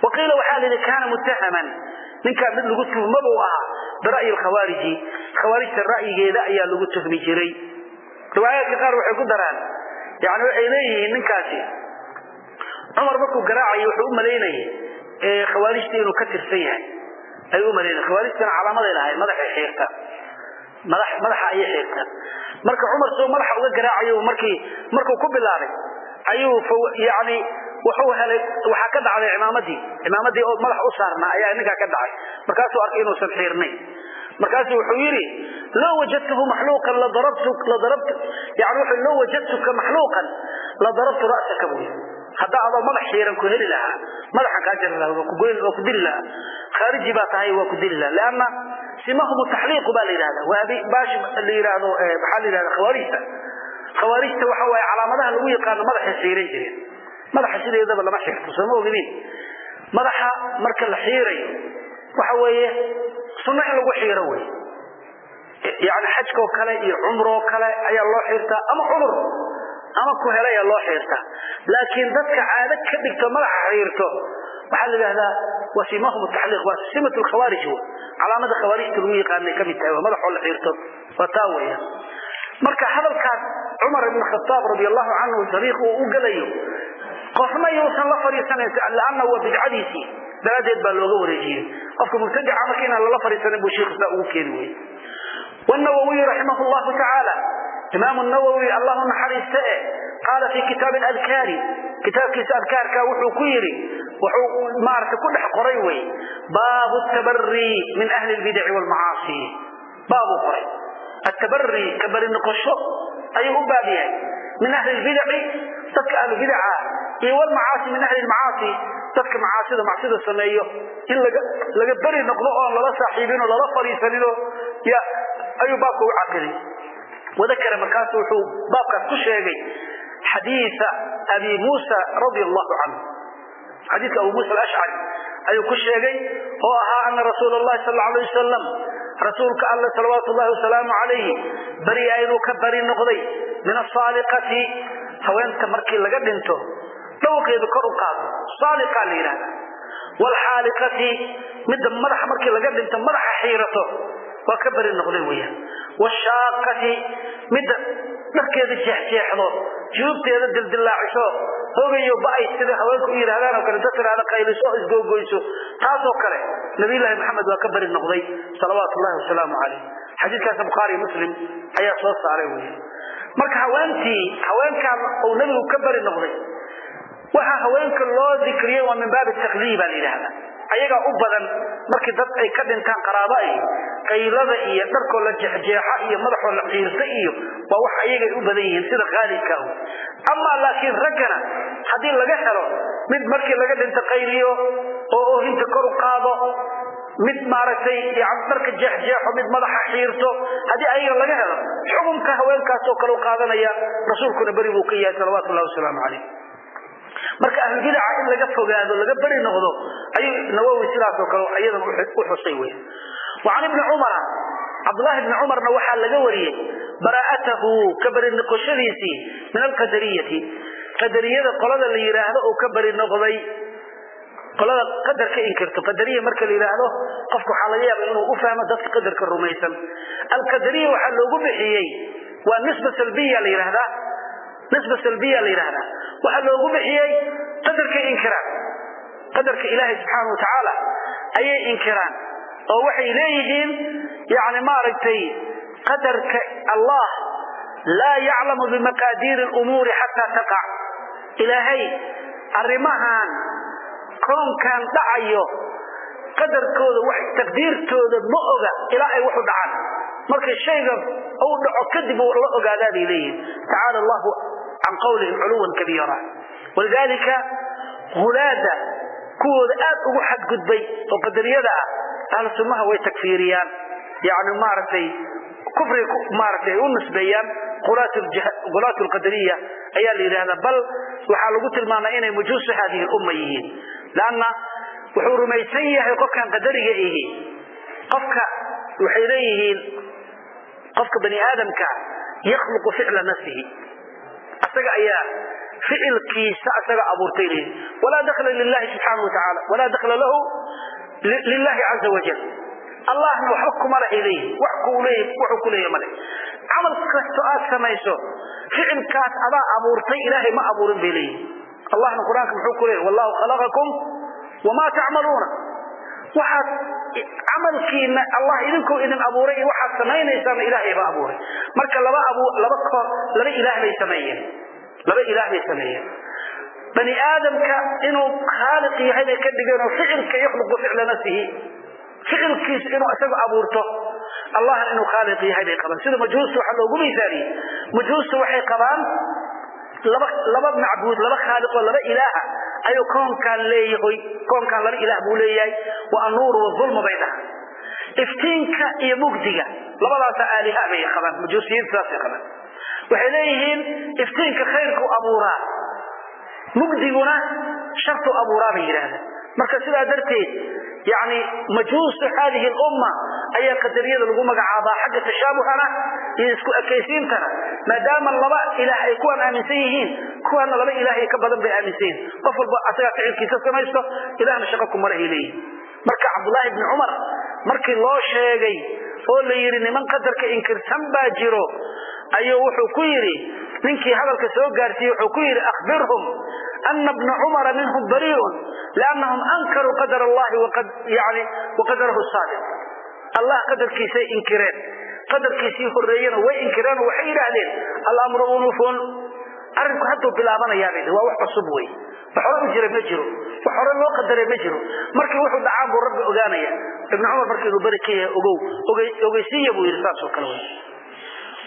wa qiila waxaa la yidhi kaana muttahaman ninkaa mid lagu tuhmaba u ahaa bira'yi alkhawaariji khawaarijta ra'yigeeda ayaa lagu tuhmi jiray. Riwaayaadka qaar waxay ku daraan yani waxay leeyihiin ninkaasi cumar markuu garaacay wuxuu u malaynayay khawaarijta inuu ka tirsan yahay. Ayuu u malaynaya khawaarijtana calaamaday lahayd madaxay xiirtaan madax madaxa ayay xiirtaan marka cumar soo madaxa uga garaacayo markii markuu ku bilaabay ayuu yani wuxuu helay waxaa ka dhacday imaamadii imaamadii oo madax u saarnaa ayaa ninkaa ka dhacay. Markaasuu arkay inuusan xiirnayn markaasuu wuxuu yidhi loo wajadtahu maxluuqan loo wajadtuka maxluuqan ladarabtu ra'saka buu yidhi. Haddaa adoo madax xiiran ku heli lahaa madaxan kaa jari lahaa waa ku dili lahaa. Khaariji baa tahay waa ku dili lahaa. Leanna simahum taxliiqu baa la yidhahda waa baashi la yidhaahdo maxaa la yidhahda khawaarijta khawaarijta waxa waaye calaamadaha lagu yaqaano madaxay xiiran jireen madaxa sideedaba lama xiirto sooma ogidin madaxa marka la xiirayo waxa weeye sunno in lagu xiiro wey yani xajkoo kale iyo cumroo kale ayaa loo xiirtaa ama cumur ama ku helay ayaa loo xiirtaa laakiin dadka caado ka dhigto madaxa xiirto waxaa la yidhahdaa waa simahum taxliiq waa simat lkhawaarij w calaamada khawaarijta lagu yaqaanay ka mid tahay waa madaxoo la xiirto waa taa weya marka hadalkaas cumar ibn khataab radi allahu canhu dariiq uu u gelayo qofna yuusan la fadhiisanayn lanna waa bidcadiisii daraaddeed baa looga wareejiyey. Qofka mubtadica marka inaan lala fadhiisanin buu sheikhu saa ugu keeni weye wnawawiy raximah llahu tacaala imaamu nawowi allahu naxariista e qaala fi kitaabi adkaari kitaabkiisa adkaarka wuxuu ku yidhi wuxuu maarata ku dhex qoray wey baabu tabarii min ahli lbidaci wlmacaasi baabuu qoray. Atabarii ka bari noqosho ayuu u baab yahay min ahli lbidaci dadka ahlubidaca iyo wlmacaasi min ahli lmacaasi dadka macaasida macsida sameeyo in laga beri noqdo oon lala saaxiibinoo lala fadhiisaninoo ayuu baabka u caqiday wadakara markaasu wuxuu baabkaas ku sheegay xadiia abi muusa radi allahu canhu xadiidka abu muusa alashcari ayuu ku sheegay oo ahaa ana rasuula allahi sal alay wasalam rasuulka alle salawaatu wasalaamu calayhi beriya inuu ka bari noqday min asaaliqati haweenta markii laga dhinto dhawqeedu kor u qaado saaliqa la yidhahda wlxaaliqati midda madaxa markii laga dhinto madaxa xiirato waa ka bari noqday weyaan washaaqati midda dharkeeda jeexjeexdo juubteeda dildillaaciso hogayo ba'ay sida haweenku u yidhahdaan oo kale dad tiraada qayliso o isgoogoyso taasoo kale nabiyullaahi maxamed waa ka bari noqday salawaatu ullahi wasalaamu calayh xadiidkaasna bukhaari muslim ayaa soo saaray weya marka haweentii haweenkan uu nebigu ka bari noqday waxaa haweenka loo dikriyey waa min baabi takliiba la yidhaahda ayagaa u badan markii dad ay ka dhintaan qaraaba ay qaylada iyo dharkoo la jeexjeexa iyo madaxoo la qiirta iyo waa wax ayagay u badan yihiin sida qaalibka ah amaa laakiin raggana haddii laga helo mid markii laga dhinto qayliyo oo oohinta kor u qaado mid maaragtay dharka jeexjeexo mid madaxa xiirto haddii ayaga laga helo xukunka haweenkaasoo kale u qaadanaya rasuulkuna beri buu ka yahay salawaatu ullahi wasalaamu calayh marka ahlubidaca in laga fogaado laga beri noqdo ayuu nawowi sidaasoo kale iyadan u xusay wey wa can ibni cumara cabdulahi bni cumarna waxaa laga wariyey baraa'atahu ka beri noqoshadiisii min alqadariyati. Qadariyada qolada la yidhaahdo uu ka beri noqday qolada qadar ka inkirto qadariya marka la yidhaahdo qofka waxaa laga yaaba inuu u fahmo dadka qadarka rumaysan. Alqadariya waxaa loogu bixiyey waa nisba salbiya la yidhahdaa nisba salbiya la yidhahdaa waxaa loogu bixiyey qadarkay inkiraan qadarka ilaahay subxaana watacaala ayay inkiraan oo waxay leeyihiin yani maaragtay qadarka allah laa yaclamu bimaqaadiiri lumuuri xataa taqac. Ilaahay arrimahan koonkan dhacayo qadarkooda taqdiirtooda ma oga ilaa ay waxu dhacaan. Markay shayga uu dhaco kadib la ogaadaa bay leeyihiin tacaala allahu can qawlihim culuwan kabiira walidaalika hulaada kuwooda aad ugu xadgudbay oo qadariyada ah ahlu sunnaha way takfiiriyaan yani maaragtay kufriga maaragtay ay u nisbeeyaan qulaat lqadariya ayaa la yidhahdaa bal waxaa lagu tilmaamay inay mujuusu haadihi lumma yihiin lanna wuxuu rumaysan yahay qofkan qadariga ihi qofka waxay leeyihiin qofka bani aadamka yakhluqu ficla nafsihi asaga ayaa ficilkiisa asaga abuurtay leeyihiin walaa dakla lilahi subxaana watacaala walaa dakla lahu lilahi caza wajal allahna waxba kuma lahay leeyihiin wax wuxuu ku leeyahy male camal kasto aad samayso ficilkaas adaa abuurtay ilaahay ma abuurin bay leeyihiin allahna qur'aanka muxuu ku leeyahy wallahu khalaqakum wamaa tacmaluuna waxaad camalkiina allah idinkoo idin abuuray iyo waxaad samaynaysaana ilaahay baa abuuray. Marka laba laba koo laba ilaah bay sameeyeen. Laba ilaah bay sameeyeen. Bani aadamka inuu khaaliq yahay bay ka dhigeen oo ficilka yakhluqu ficla nafsihi. Ficilkiisa inuu isagu abuurto allahna inuu khaaliq yahay bay qabaan. Sida majuusta waxaa loogu miisaaliyey majuusta waxay qabaan laba laba macbuud laba khaaliqoo laba ilaaha ayuu koonkaan leeyahay koonkaan laba ilaah buu leeyahay. Wa annuuru waulma bay dhaha iftiinka iyo mugdiga labadaasa aaliha bay qabaan majuusiyiinta saasay qabaan. Waxay leeyihiin iftiinka khayrku abuuraa mugdiguna shartu abuuraa bay yidhaahdaan marka sidaa darteed yani majuusu haadihi lumma ayaa qadariyada lagu magacaabaa xagga tashaabuhana iyo isku ekaysiintana maadaama laba ilaah ay kuwaan aaminsan yihiin kuwaana laba ilaahay ka badan bay aaminsan yihiin. Qof walba asagaa ficilkiisa samaysto ilahna shaqo kumalahay leeyihiin marka cabdulaahi bni cumar markii loo sheegay oo la yidhi niman qadarka inkirsan baa jiro ayuu wuxuu ku yidhi ninkii hadalka soo gaarsiiyey wuxuu ku yidhi akhbirhum ana bna cumara minhum bariiun liannahum ankaruu qadar allahi waqadarahu saadiq allah qadarkiisay inkireen qadarkiisii horeeyena way inkireenoo waxay yidhaahdeen alamru unufun arrinku hadduu bilaabanayaabay waa wax cusub wey wax hore u jira ma jiro wax hore loo qadare ma jiro markii wuxuu dhacaan buu rabbi ogaanaya ibn cumar marka inuu beri ka yahay ogow ogeysiiya buu yidhi saasoo kale wey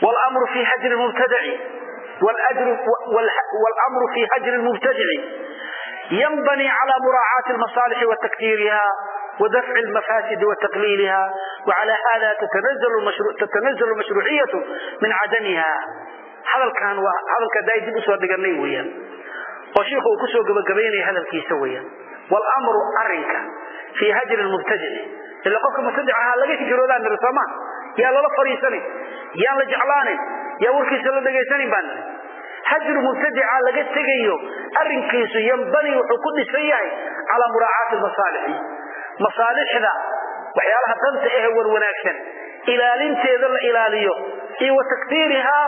wlmru fi hajri mubtadici wاlamru fi hajri mubtadici ynbني على مراعاة المصالح وتكثيرها ودفع المفاسد وتقليلها وعلى هذا تتنزل المشروعية من عدمها hadalkan waa hadalka daa dib usoo dhiganay weyaan oo shiikhu uu kusoo gabagabaynaya hadalkiisa weyaan wاlmru arinka fii hajri mubtadici ila qofka mubtadic ahaa laga hijroodaa niri sooma yaa lala fariisanin yaan la jeclaanin yaa warkiisa la dhegaysanin baan niri hajru mubtadica laga tegayo arinkiisu yambani wuxuu ku dhisan yahay calaa muraacaati masaalixi masaalixda waxyaalaha danta ahe war wanaagsan ilaalinteeda la ilaaliyo iyo wa taktiirihaa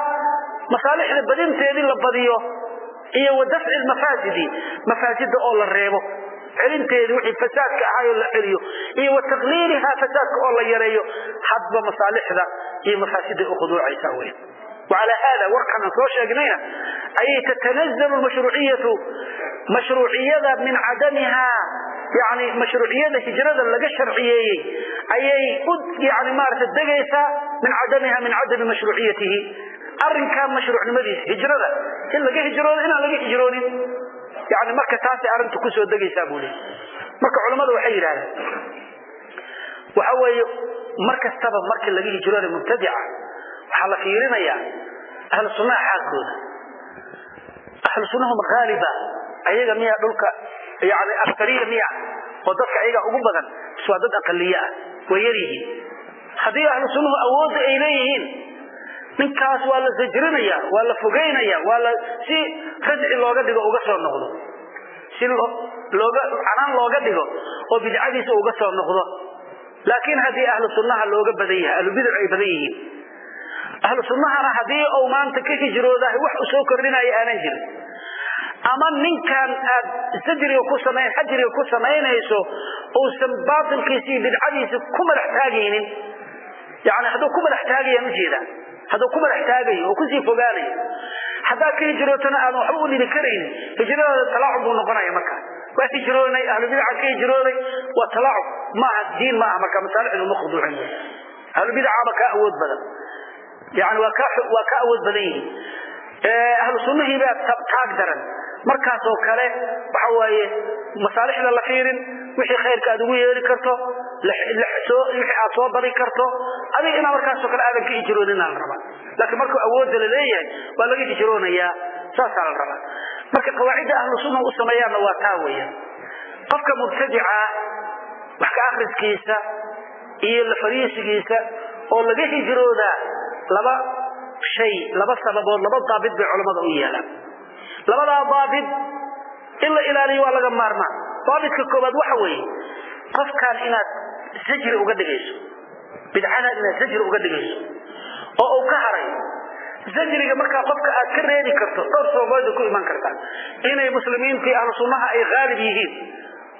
masaalixda badinteedii la badiyo iyo wa dafci mafaasidi mafaasida oo la reebo. Celinteedi wixii fasaadka ahaayoo la celiyo iyo wa taqliilihaa fasaadka oo la yareeyo hadba masaalixda iyo mafaasiday u khuduucaysa wey وعلى هذا ورقنا soo sheegnayna ayay تتنزل المشروعية مشروعيada من عدمها يعني مشروعيada هجرada laga sharciyeeyey ayay يعني maarata degaysaa من عدمها من عدم مشروعيته arinkaa mashruucnimadiisa hijrada in laga hijroodo inaan laga hijroonin yani marka taasay arinta kusoo degaysaa buu leey marka culammada waxay yidhahdeen waxa weeye mar kastaba marka laga hijrooda mubtadica waxaa la fiirinayaa ahlu sunnaha xaalkooda. Ahlu sunnahum haaliba ayaga miya dhulka yani aktariya miya oo dadka ayaga ugu badan waa dad aqaliye ah way yar yihiin haddii ahlu sunnuhu awoodda ay leeyihiin ninkaas waa la sajrinaya waa la fogeynaya waa la si rajci looga dhigo uga soo noqdo. Si looga canaan looga dhigo oo bidcadiisa uga soo noqdo. Laakiin haddii ahlu sunnaha looga badan yahay ahlubidac ay badan yihiin ahlu sunnahana haddii uu maanta ka hijroodahay wax u soo kordhinaya aanan jirin. Ama ninkan aad sajriga ku samayn xajriga ku samaynayso uusan baatilkiisa iyo bidcadiisa ku madax taagaynin. Yani hadduu ku madax taagayaan ujeeda hadduu ku madax taagayo oo ku sii fogaanayo. Haddaad ka hijrootana aadan waxba u dhibi karaynin hijradaada talaacub buu noqonaya marka. Waa hijroonay ahlubidca ka hijrooday waa talaacub. Maaha diin maaha marka masaalixdu ma khuduucin ahlubidcaaba kaa awood badan yani waa ka awood badan yihiin. Ahlu sunnahii baa taag daran. Markaas oo kale waxa waaye masaalixda la fiirin wixii khayrka aad ugu yeeri karto wixii aad soo bari karto adiga inaa markaasoo kale aadan ka hijrooninaa la rabaa. Laakiin markuu awoodda la leeyahay waa laga hijroonayaa saasaa la rabaa. Marka qawaacidda ahlu sunna u sameeyaanna waa taa weeyaan. Qofka mubtadica wax ka akhriskiisa iyo la fariisigiisa oo laga hijroodaa laba shay laba sababood laba daabit bay culammada u yeelaan. Labadaa daabit in la ilaaliyo waa laga maarmaan daabitka koobaad waxa weeye qofkan inaad sajri uga dhigayso bidcada inaad sajri uga dhigayso oo uu ka haray zajriga markaa qofka aad ka reebi karto dhowr sababood ku iman kartaa. Inay muslimiintii ahlu sunnaha ay haalib yihiin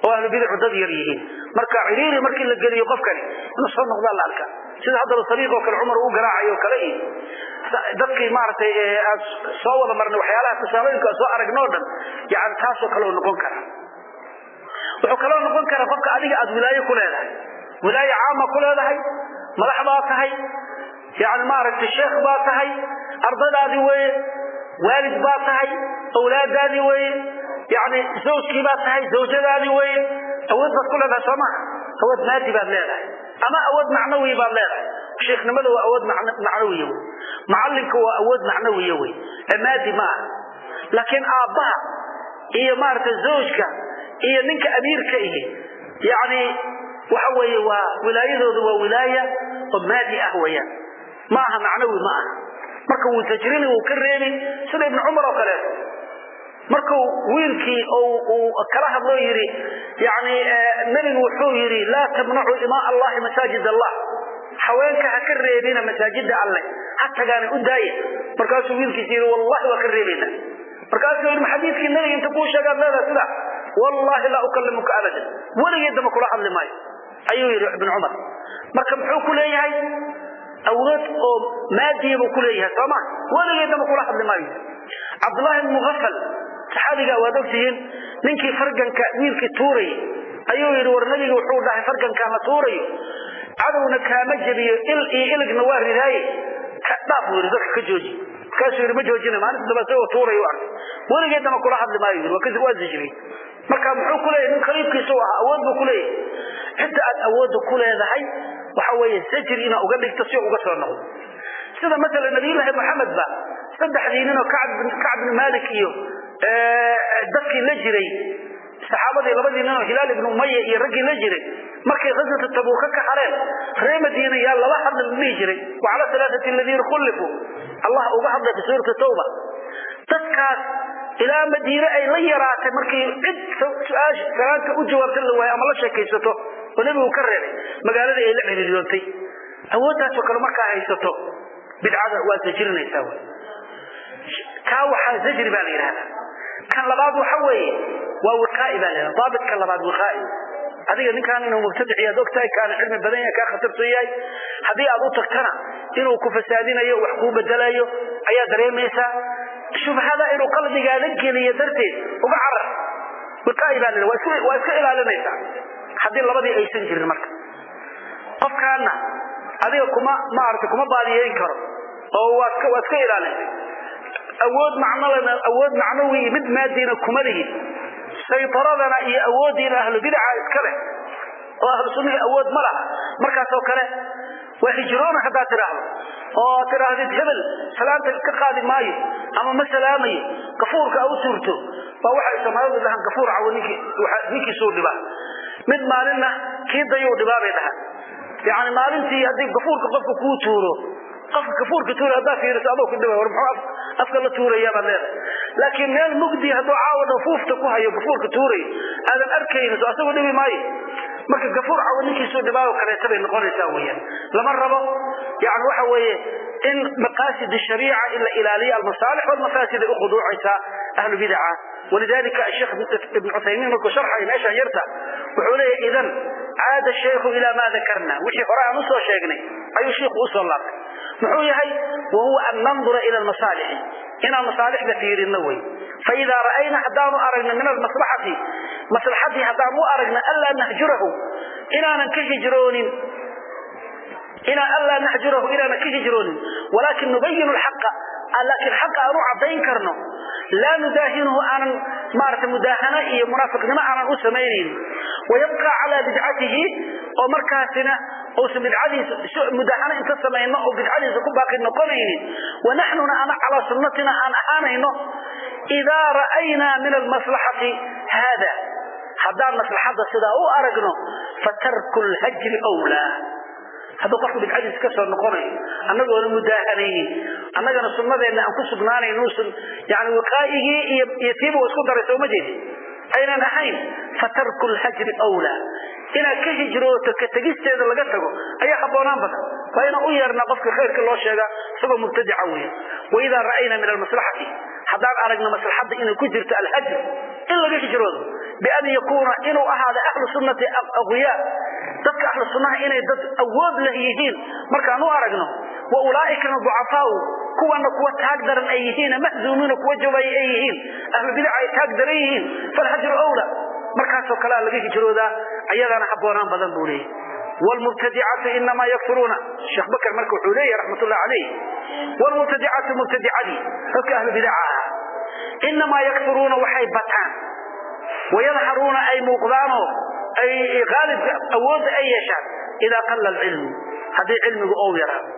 oo ahlu bidacu dad yar yihiin. Marka ciriiri markii la geliyo qofkani inuu soo noqdaa la arkaa sida haddaba sariiqoo kale cumar uu garaacayo kale iyo dadkii maaragtay aan soo wada marnay waxyaalaha tusaalooyinka soo aragnoo dhan yani taasoo kale uu noqon karaa. Wuxuu kaloo noqon karaa qofka adiga aad wilaaye ku leedahay wilaaye caama ku leedahay madax baa tahay yani maaragtay sheekh baa tahay ardadaadii weeye waalid baa tahay awlaadaadii weeye yani zawjkii baa tahay zawjadaadii weeye awood baad ku leedahay soo maha awood maadi baad leedahay ama awood macnawi baad leedahay. Sheekhnimada waa awood macnawiya wey. Macalinka waa awood macnawiya wey. Ee maadi ma aha. Laakiin aabbaha iyo maaragtay zawjka iyo ninka amiirka ihi yani waxa weeye waa wilaayadooda waa wilaaya oo maadi ah weyaan ma aha macnawi ma aha. Marka wuu tajrini wuu ka reebi sida ibnu cumar oo kaleeto markuu wiilkii kala hadloo yidhi yani nebigu wuxuu yidhi laa tamnacu imaa allahi masaajid allah. Haweenka ha ka reebina masaajida alleh ha tagaana u daaya markaasuu wiilkiisa yidhi wallahi waa ka reebayna markaasuu yidhi xadiidkii nabiga inta kuu sheegaad leedahay sida wallahi laa ukalimuka abadan weligeedama kula hadli maayo. Ayuu yidhi ibn cumar. Marka muxuu ku leeyahay? Awood oo maadiya buu ku leeyahay sooma weligeedama kula hadli maayo. Cabdullahi ibn mughafal saxaabiga waad ogtihiin ninkii farganka wiilkii tuurayay ayuu yidhi war nabiga wuxuu dhahay fargankaan la tuurayo. Cadowna kaama jebiyo il iyo iligna waa ridaaye. Dhaaf buu yidhi dadka ka jooji. Markaasuu yidhi ma joojina maalinta dambe isagoo tuurayo u arkay. Weligeedama kula hadli maayo yidhi. Waa zijriyey marka muxuu ku leeyahay nin khaliifkiisa u ahaa awood buu ku leeyahay. Cidda aad awoodda ku leedahay waxa weeye sajir inaad uga dhigto si uga soo noqdo. Sida masalan nabiyullaahi maxamed ba saddexdii ninoo kacb bin malik iyo dadkii la jiray saxaabadii labadii ninoo hilaal ibnu umaya iyo raggii la jiray markay ghaswata tabuuka ka hareen reer madiina yaa lala hadla la dhihi jiray wacala alaaati aladiina khullifuu allah uga hadlay fi suurati tawba. Dadkaas ilaa madiine ay la yaraatay markii cid su'aasha salaanta u jawaabta la waayo ama la sheekaysato oo nebigu ka reebay magaaladii ay la ciriiriyoontay. Awooddaasoo kale markaa haysato bidcada waa sajrinaysaa kaa waxaa zajri baa la yidhahdaa kan labaad waxa weeye waa wiqaa'i baa la yidhahda daabitka labaad wiqaa'i. Adiga ninkaan inuu mubtadic yaad ogtahay kaana cilmi badan yahay kaa khatarsan yahay haddii aad u tagtana inuu ku fasaadinayo wax kuu bedelayo ayaa dareemaysaa shubhada inuu qalbigaada geliyo darteed uga carar. Wiqaa'i baa la waa iska ilaalinaysaa haddii labadii aysan jirin marka. Qofkaana adiga kuma maaragtay kuma baadiyeyn karo oo waa iska ilaalintay awood macnolena awood macnawi iyo mid maadiina kuma lihid saytaradana iyo awooddiina ahlu bidca iska leh. Oo ahlu sunnihii awood ma laha. Markaasoo kale waa hijroona haddaad tidhaahdo. Oo tidhaahdid hebel salaanta iska qaadi maayo ama ma salaamayo gafuurka a u tuurto baa waxay soomaalidu dhahaan gafuur cawo ninkiisuu dhibaa. Mid maalinna kii dayuu dhibaa bay dhahaan. Yani maalintii haddii gafuurka qofka kuu tuuro qofka gafuurka tuura haddaa fiiriso adoo ku dhiba war muxuu afka la tuuraya baad leedahay. Laakiin meel mugdi hadduu caawa dhafuufta ku hayo gafuurka tuurayo aadan arkaynin so asagoo dhibi maayo. Marka gafuur cawo ninkiisuu dhibaayo kaleeta bay noqonaysaa weyaan lama rabo yani waxa weeye in maqaasid shariica in la ilaaliyo almasaalix walmafaasid ay ukhuduucaysaa ahlu bidaca walidalika sheekh ibn cuthaymiin markuu sharxayo meesha yarta wuxuu leeyahy idan caada shaykhu ilaa maa dakarna wixii hore aan u soo sheegnay ayuu shiikhu u soo laabtay muxuu yahay wahuwa an nandura ila almasaalixi. Inaan masaalixda fiirino wey. Faidaa ra'ayna haddaanu aragno min almaslaxati maslaxadii haddaan u aragno anlaa nahjurahu inaanan ka hijroonin inaan anlaa naxjurahu inaanan ka hijroonin walaakin nubayinu lxaqa laakiin xaqa aan u caddayn karno laa nudaahinuhu aanan maarata mudaahano iyo munaafiqnimo aanan u samaynaynin wayabqa calaa bidcatihi oo markaasina uusan bidcadiisa mudaahano inta samayno oo bidcadiisa ku baaqi noqonaynin wanaxnuna ana calaa sunnatina aan ahaanayno idaa ra'aynaa min almaslaxati haada haddaan maslaxadda sidaa u aragno fatarku lhajri wlaa hadduu qofku bidcadiisa ka soo noqonayo annagoona mudaahanaynin annagana sunnadeenna aan ku sugnaanayn uusan yani wiqaa'igii iyo tiiba isku daray sooma jeedi aynan ahayn fatarku lhajri wlaa inaad ka hijrooto ka tegisteeda laga tago ayaa habboonaan badan. Waa inaan u yeernaa qofka khayrka loo sheega isagoo mubtadica weya waidaa ra'ayna min almaslaxati haddaan aragno maslaxadda inay ku jirto alhajr in laga hijroodo bian yakuuna inuu ahaada ahlu sunnati aqwiyaa dadka ahlu sunnaha inay dad awood leh yihiin markaan u aragno wa ulaaikana ducafaau kuwana kuwa taag daran ay yihiin mahzuumiina kuwa jabay ay yihiin ahlu bidaca ay taag daran yihiin falhajru awla markaasoo kalea laga hijroodaa ayadana habboonaan badan buu leeyahy wlmubtadicatu inamaa yakfuruuna sheekh bakr marka wuxuu leeyahy raxmatullah calayh wlmubtadicatu mubtadicadii dadka ahlu bidaca ahaa inamaa yakfuruuna waxay bataan wayadharuuna ay muuqdaanoo ay aalibka awoodda ay yeeshaan idaa qalla alcilmu haddii cilmigu ou yaraado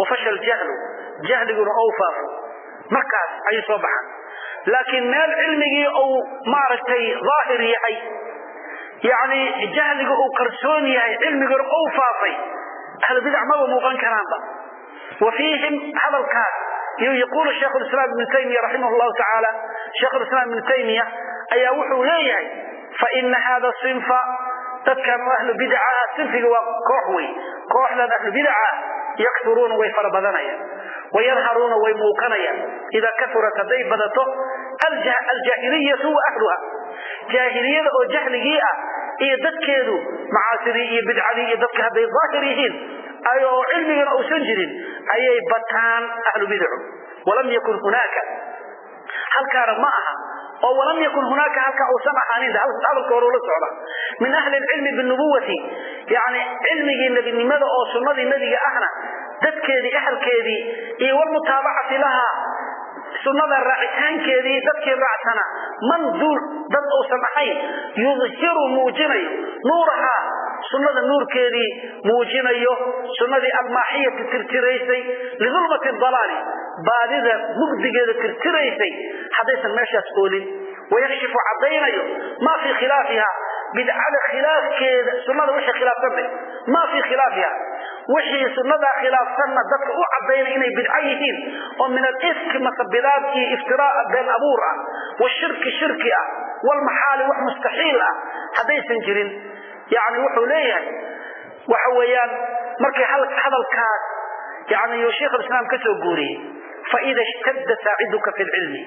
wafasha aljahlu jahliguna ou faafo markaas ayay soo baxaan laakiin meel cilmigii uu maaragtay daahir yahay yani jahliga uu qarsoon yahay cilmiguna ou faafay ahlubidac maba muuqan karaanba wa fiihim hadalkaas yquulu shaikh islaam ibnu taymiya raximah llahu tacaala shaikhulislaam ibnu taymiya ayaa wuxuu leeyahay faina hada sinfa dadkan oo ahlu bidaca ah sinfiga waa koox wey kooxdan ahlu bidaca yakturuuna way fara badanayaan wayadharuuna way muuqanayaan idaa kaurat hadday badato aljaahiliyatu wa ahluha. Jaahiliyada oo jahligii ah iyo dadkeedu macaasidii iyo bidcadii iyo dadka hadday daahir yihiin oo cilmigana uusan jirin ayay bataan ahlu bidcu. Walam yakun hunaaka. Halkaana ma aha oo walam yakun hunaaka halka uusan ahaanin hadalka hore ula socda. Min ahli lcilmi binubuwati yani cilmigii nebinimada oo sunnadii nebiga ahna dadkeedii ahalkeedii iyo walmutaabacati laha sunnada raacitaankeedii dadkii raacsana man dad uusan ahayn yudhiru muujinayo nuurahaa sunnada nuurkeedii muujinayo sunnadii almaaxiyati tirtiraysay lidulmati dalaali baadida mugdigeeda tirtiraysay haddaysan meeshaas oolin wayakshifu caddaynayo maa fii khilaafiha bidcada khilaafkeeda sunnada wixii khilaafsanay maa fii khilaafiha wixii sunnadaa khilaafsanna dadka u cadayna inay bidco yihiin oo min alifki masabidaad iyo iftiraa been abuur ah washirki shirki ah walmaxaali wax mustaxiil ah haddaysan jirin. Yani wuxuu leeyahay waxa weeyaan markay hadalkaas yani sheikh alislaam ka soo guuriyey faida ishtadda saaciduka fi lcilmi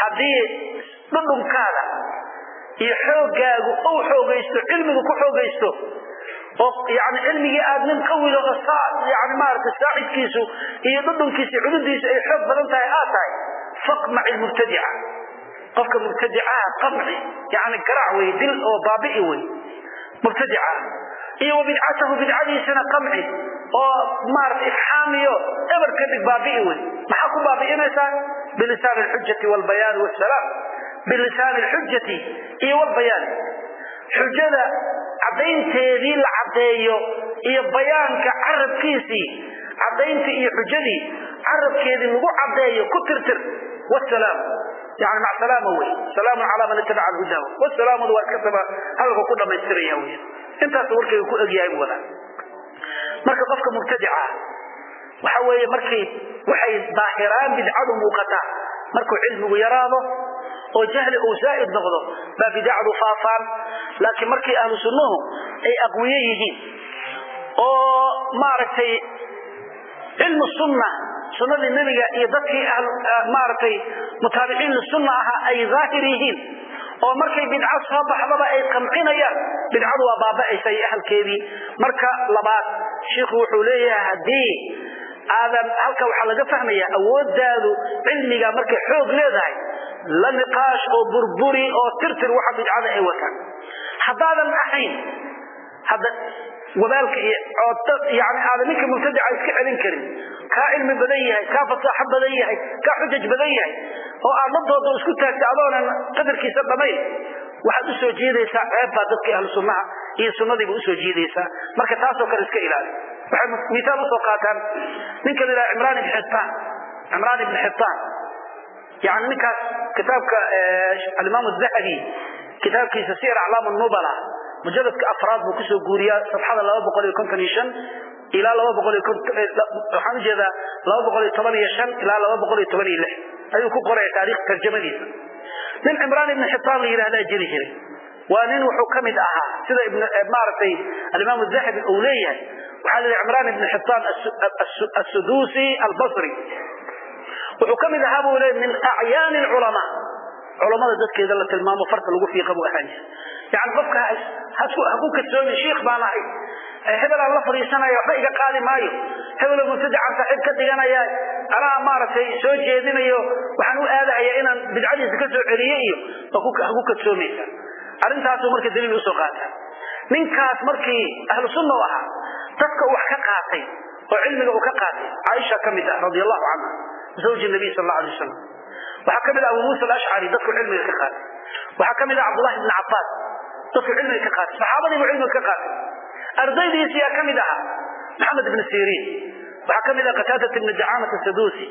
haddii dhudhunkaada iyo xoogaagu ou xoogaysto cilmigu ku xoogaysto oo yani cilmigii aad nin qawiga oo yani maarata saacidkiisu iyo dhudhunkiisa cududiisu ay xoog badan tahay aad tahay faqmaci mubtadica qofka mubtadicaha qamci yani garaac wey dil oo baabi'i wey mubtadica iyo wa bidcatahu bidcadiisana qamci oo maarata ifxaamiyo eber ka dhig baabi'i wey maxaa ku baabi'inaysaa bilisaan alxujati walbayaani wasalaam bilisaan alxujati iyo walbayaani xujada caddaynteedii la caddeeyo iyo bayaanka carabkiisii caddayntii iyo xujadii carabkeedii lagu caddeeyo ku tirtir. Wasalaam yani mac salaama wey salaamun calaa man itabaca alhuda wasalaamuna waa iskasaba hadalka ku dhammaystiraya wey intaas warkayga ku egyahay wada marka qofka mubtadica waxa weeye markay waxay daahiraan bidcadu muuqataa markuu cilmigu yaraado oo jahli uu zaa'id noqdo baa bidacdu faafaan. Laakiin markii ahlu sunnuhu ay aqwiye yihiin oo maaragtay cilmu sunna sunnadii nebiga iyo dadkii maaragtay mutaabiciin lisunna ahaa ay daahir yihiin. Oo markay bidco soo baxdaba ay qamcinayaan bidcadu waa baaba'aysa iyo ahalkeedii. Marka labaad shiikhu wuxuu leeyahay haddii aadan halka waxaa laga fahmaya awoodaadu cilmiga markay xoog leedahay la niqaash oo burburi oo tirtir waxa bidcada ay wataan. Haddaadan ahayn hadda wadaalka iyo cooto yani aadan ninka mubtadica iska celin karin kaa cilmi badan yahay kaa fasaaxo badan yahay kaa xujaj badan yahay oo aad ladooda isku taagta adoonan qadarkiisa dhamayn waxaad u soo jiidaysaa ceebbaa dadkii ahlu sunnaha iyo sunnadiiba u soo jiidaysaa marka taasoo kale iska ilaali. Waxay miaal u soo qaataan ninka la yidhaha cimraan ibn xitaan cimraan ibn xitaan yani ninkaas kitaabka alimaam dahabi kitaabkiisa sir aclaam nubala mujaladka afraad buu ku soo guuriyaa safxada ilaa iyo waxaan u jeedaa ilaa ayuu ku qoraya taarikh tarjamadiisa. Nin cimraan ibn xitaan la yidhahdaa jiri jiray waa nin wuxuu ka mid ahaa sida maaragtay alimaam dahabi uu leeyahay. Waxaa la yidhi cimraan ibn xitaan asudusi albasri wuxuu ka mid ahaa buu le min acyaani culamaa culamada dadkeeda la tilmaamo farta lagu fiiqa buu ahaan jira yani qofka haku kadsoomin shiikh baan ahay hebelaan la fadhiisanaya waxba iga qaadi maayo. Hebelo mubtadacan saaxiib ka dhiganaya anaa maaragtay soo jeedinayo waxaan u aadahaya inaan bidcadiisa ka soo celiye iyo haku kadsoomaysa arrintaasuu marka daliil u soo qaata ninkaas markii ahlu sunna u ahaa dadka wax ka qaatay oo cilmiga uu ka qaatay caaisha ka mid ah radi allahu canha zawji nabiy sal alay wasalam waxaa ka mid ah abu muusa alashcari dadku cilmiga ka qaatay waxaa ka mid ah cabdullahi ibn cabbaas dadku cilmiga ka qaatay saxaabadiibu cilmiga ka qaatay ardaydiisiyaa ka mid ahaa maxamed ibn siriin waxaa ka mid ah qataadat ibn dacamat sadusi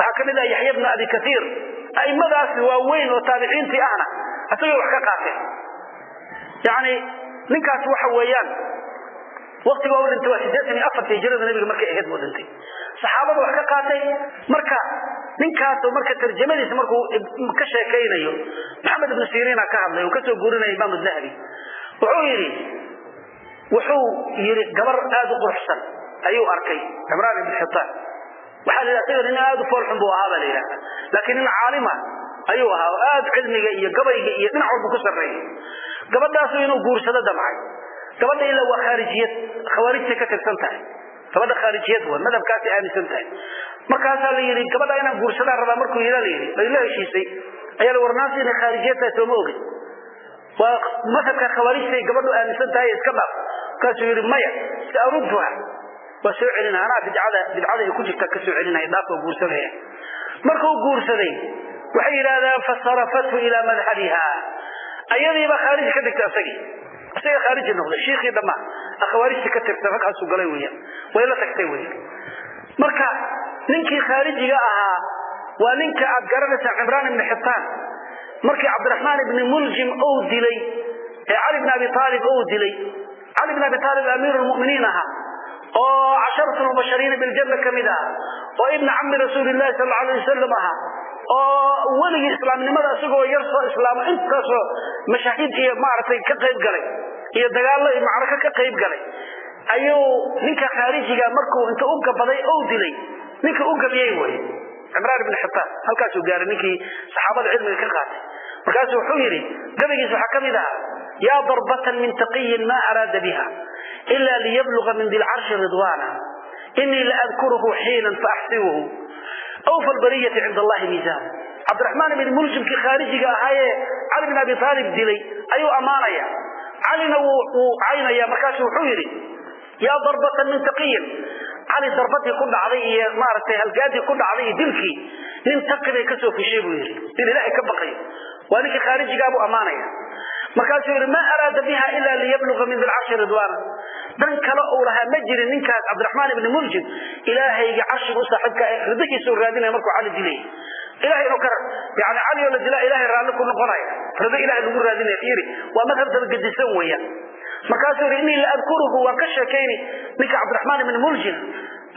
waxaa ka mid ah yaxya ibn abi kaiir aimadaasi waaweyn oo taabiciintii ahna isagay wax ka qaateen yani ninkaas waxa weeyaan waktiga u dhintay waa sideetan iyo afartii hijrada nabiga markay ahayd buu dhintay saxaabada wax ka qaatay marka ninkaas marka tarjamadiisa markuu ka sheekaynayo maxamed ibnu siriina ka hadlay uu ka soo guurinaya imaam dahabi wuxuu yidhi wuxuu yidhi gabar aad u quruxsan ayuu arkay cimraan ibn xitaan waxaa la yidhaha isaga nin aad u foolxun buu ahaa baa la yidhahda laakiin nin caalima ayuu ahaa oo aad cilmiga iyo gabayga iyo dhinac walba ku sarreeyay. Gabadhaasu inuu guursado damcay. Gabadha ilaa waa khaarijiyad khawaarijtay ka tirsan tahay gabadha khaarijiyad waa madhabkaasay aaminsan tahay. Markaasaa la yidhi gabadha inaan guursadaan rabaa markuu yidha la yidhi bay la heshiisay. Ayaa la warnaasi inay khaarijiyad tahay sooma ogin waa madhabka khawaarijtay gabadhu aaminsan tahay iska dhaaf. Markaasuu yidhi maya sa arudduha waa soo celinaya anaa bidcada bidcada ay ku jirta ka soo celinaya dhaafoo guursanaya. Markuu guursaday waxay yidhaahdaan fasarafathu ilaa madhabiha. Ayadiiba khaariji ka dhigtay asagii. Isaga khaariji noqday shiikhii dhammaa khawaarijta ka tirtay ragcaasuu galay weeyaan way la tagtay weeyaan marka ninkii khaarijiga ahaa waa ninka aad garanaysaan cimraan ibni xitaan markii cabdiraxmaan ibni muljim ou dilay ee cali bn abi aalib ou dilay cali bn abi aalib amiir lmuminiin ahaa oo casharatu lmubashariina biljanna ka mid aha oo ibna cami rasuuli lahi sal alay wasalam ahaa oo weligii islaamnimada isagoo yar soo islaamo intaasoo mashaahid iyo maaragtay ka qayb galay iyo dagaallo iyo macrako ka qayb galay. Ayuu ninka khaarijiga markuu inta u gabaday ou dilay. Ninkii u gabiyey wey cimraan ibn xitaan halkaasuu gaaray ninkii saxaabada cilmiga ka qaatay. Markaasuu wuxuu yidhi gabaygiis waxaa ka mid ahaa yaa darbatan min taqiyin ma araada biha ila liyabluga min dilcarshi ridwaana inii laadkuruhu xiinan faaxsibuhu awfa albariyati cinda allahi miisaan cabdiraxmaan ibn muljimkii khaarijiga ahaayee cali bin abi aalib dilay ayuu ammaanaya calina wuu caynaya markaasu wuxuu yidhi yaa darbatan min taqiyin cali darbadii ku dhacday iyo maaragtay halgaadii ku dhacday iyo dilkii nin taqi bay ka soo fushay buu yidhi. Nin ilaahay ka baqayo waa ninkii khaarijigaabuu ammaanaya. Markaasuu yidhi maa araada biha ila liyabluga min dilcarshi ridwaana. Dan kale uu lahaa ma jirin ninkaas cabdiraxmaan ibni muljim ilaahayga carshiga u saaxiibka ridihiisuu raadinaya markuu cali dilay ilahay inuu ka yani cali oo la dilaa ilahay raalli ku noqonaya. Rido ilahay lagu raadinaya fiiri. Waa madhab dabagedisan weeyaan. Markaasuu yidhi innii la adkuruhu waan ka sheekayni ninka cabdiraxmaan ibni muljim.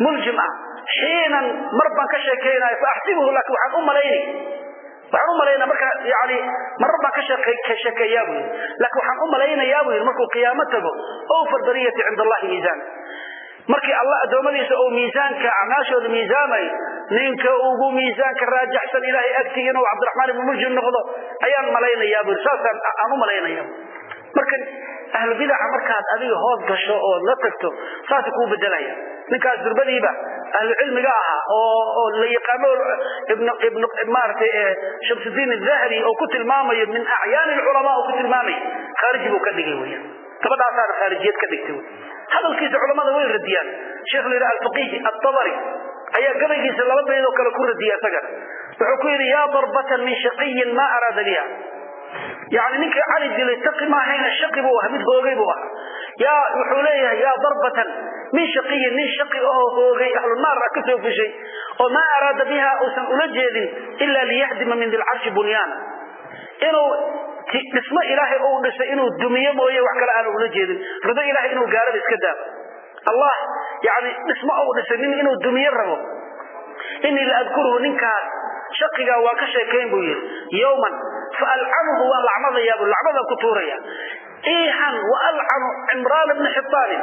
Muljim ah. Xiinan mar baan ka sheekaynaya fa axsibuhu laakiin waxaan u malayni. Waxaan u malaynaa marka yani marar baan ka sheekeeyaa buu yidhi. Laakiin waxaan u malaynayaa buu yidhi markuu qiyaamo tago awfa albariyati cinda allahi miisaan markii allah addoommadiisa uu miisaanka acmaashooda miisaamay ninka ugu miisaanka raajaxsan ilaahay agtii inuu cabdiraxmaan ibnu muljim noqdo ayaan malaynayaa yidhi saasaan aan u malaynaya marka ahlu bidaca markaad adiga hoos gasho ood la tagto saasay kuu bedelaya ninkaas durbadiiba ahlu cilmiga ahaa oo la yaqaano maaragtay shamsudiin adahri oo ku tilmaamayo min acyaani lculamaa oo ku tilmaamay khaariji buu ka dhigay weya gabadhaasaana khaarijiyad ka dhigtay hadalkiisa culamada way radiyaan. Sheekh la yidhaha alfaqihi atabari ayaa gabaygiisa laba baydoo kale ku radiya isagana wuxuu ku yidhi yaa darbatan min shaqiyin ma araada biha. Yani ninkii cali dilay taqi maahayna shaqi buu aha mid hoogay buu ahaa. Yaa wuxuu leeyahay yaa darbatan min shaqiyin nin shaqi ahoo hoogay ahlu naar ah ka soo fushay oo maa araada biha uusan ula jeedin ila liyahdima min dilcarshi bunyaana. Inuu dhismo ilaahay uu dhisay inuu dumiyo mooye wax kale aanu ula jeedin. Rido ilahay inuu gaaraba iska daabo allah yani dhismo uu dhisay nin inuu dumiyo rabo. Inii la adkuruhu ninkaas shaqigaa waa ka sheekayn buu yidhi. Yowman faalcanuhu waan lacnadayaa lacnadaan ku tuuraya iixan waalcanu cimraan bni xitaanin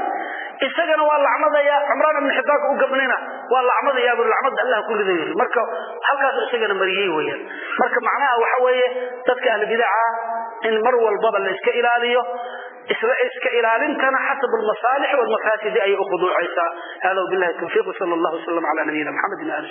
isagana waa lacnadayaa cimraan ibni xitaanka u gabnina waa lacnadayaa bu lacnada allah ku rido yidhi marka halkaasu isagana mariyey weeyaan. Marka macnaha waxa weeye dadka ahlu bidaca in mar walbaba la iska ilaaliyo iska ilaalintana xasab almasaalix walmafaasidi ayay u khuduucaysaa. Hada wabillahi tawfiiq wsala allahu wasalam cala nabiyina maxamedin ali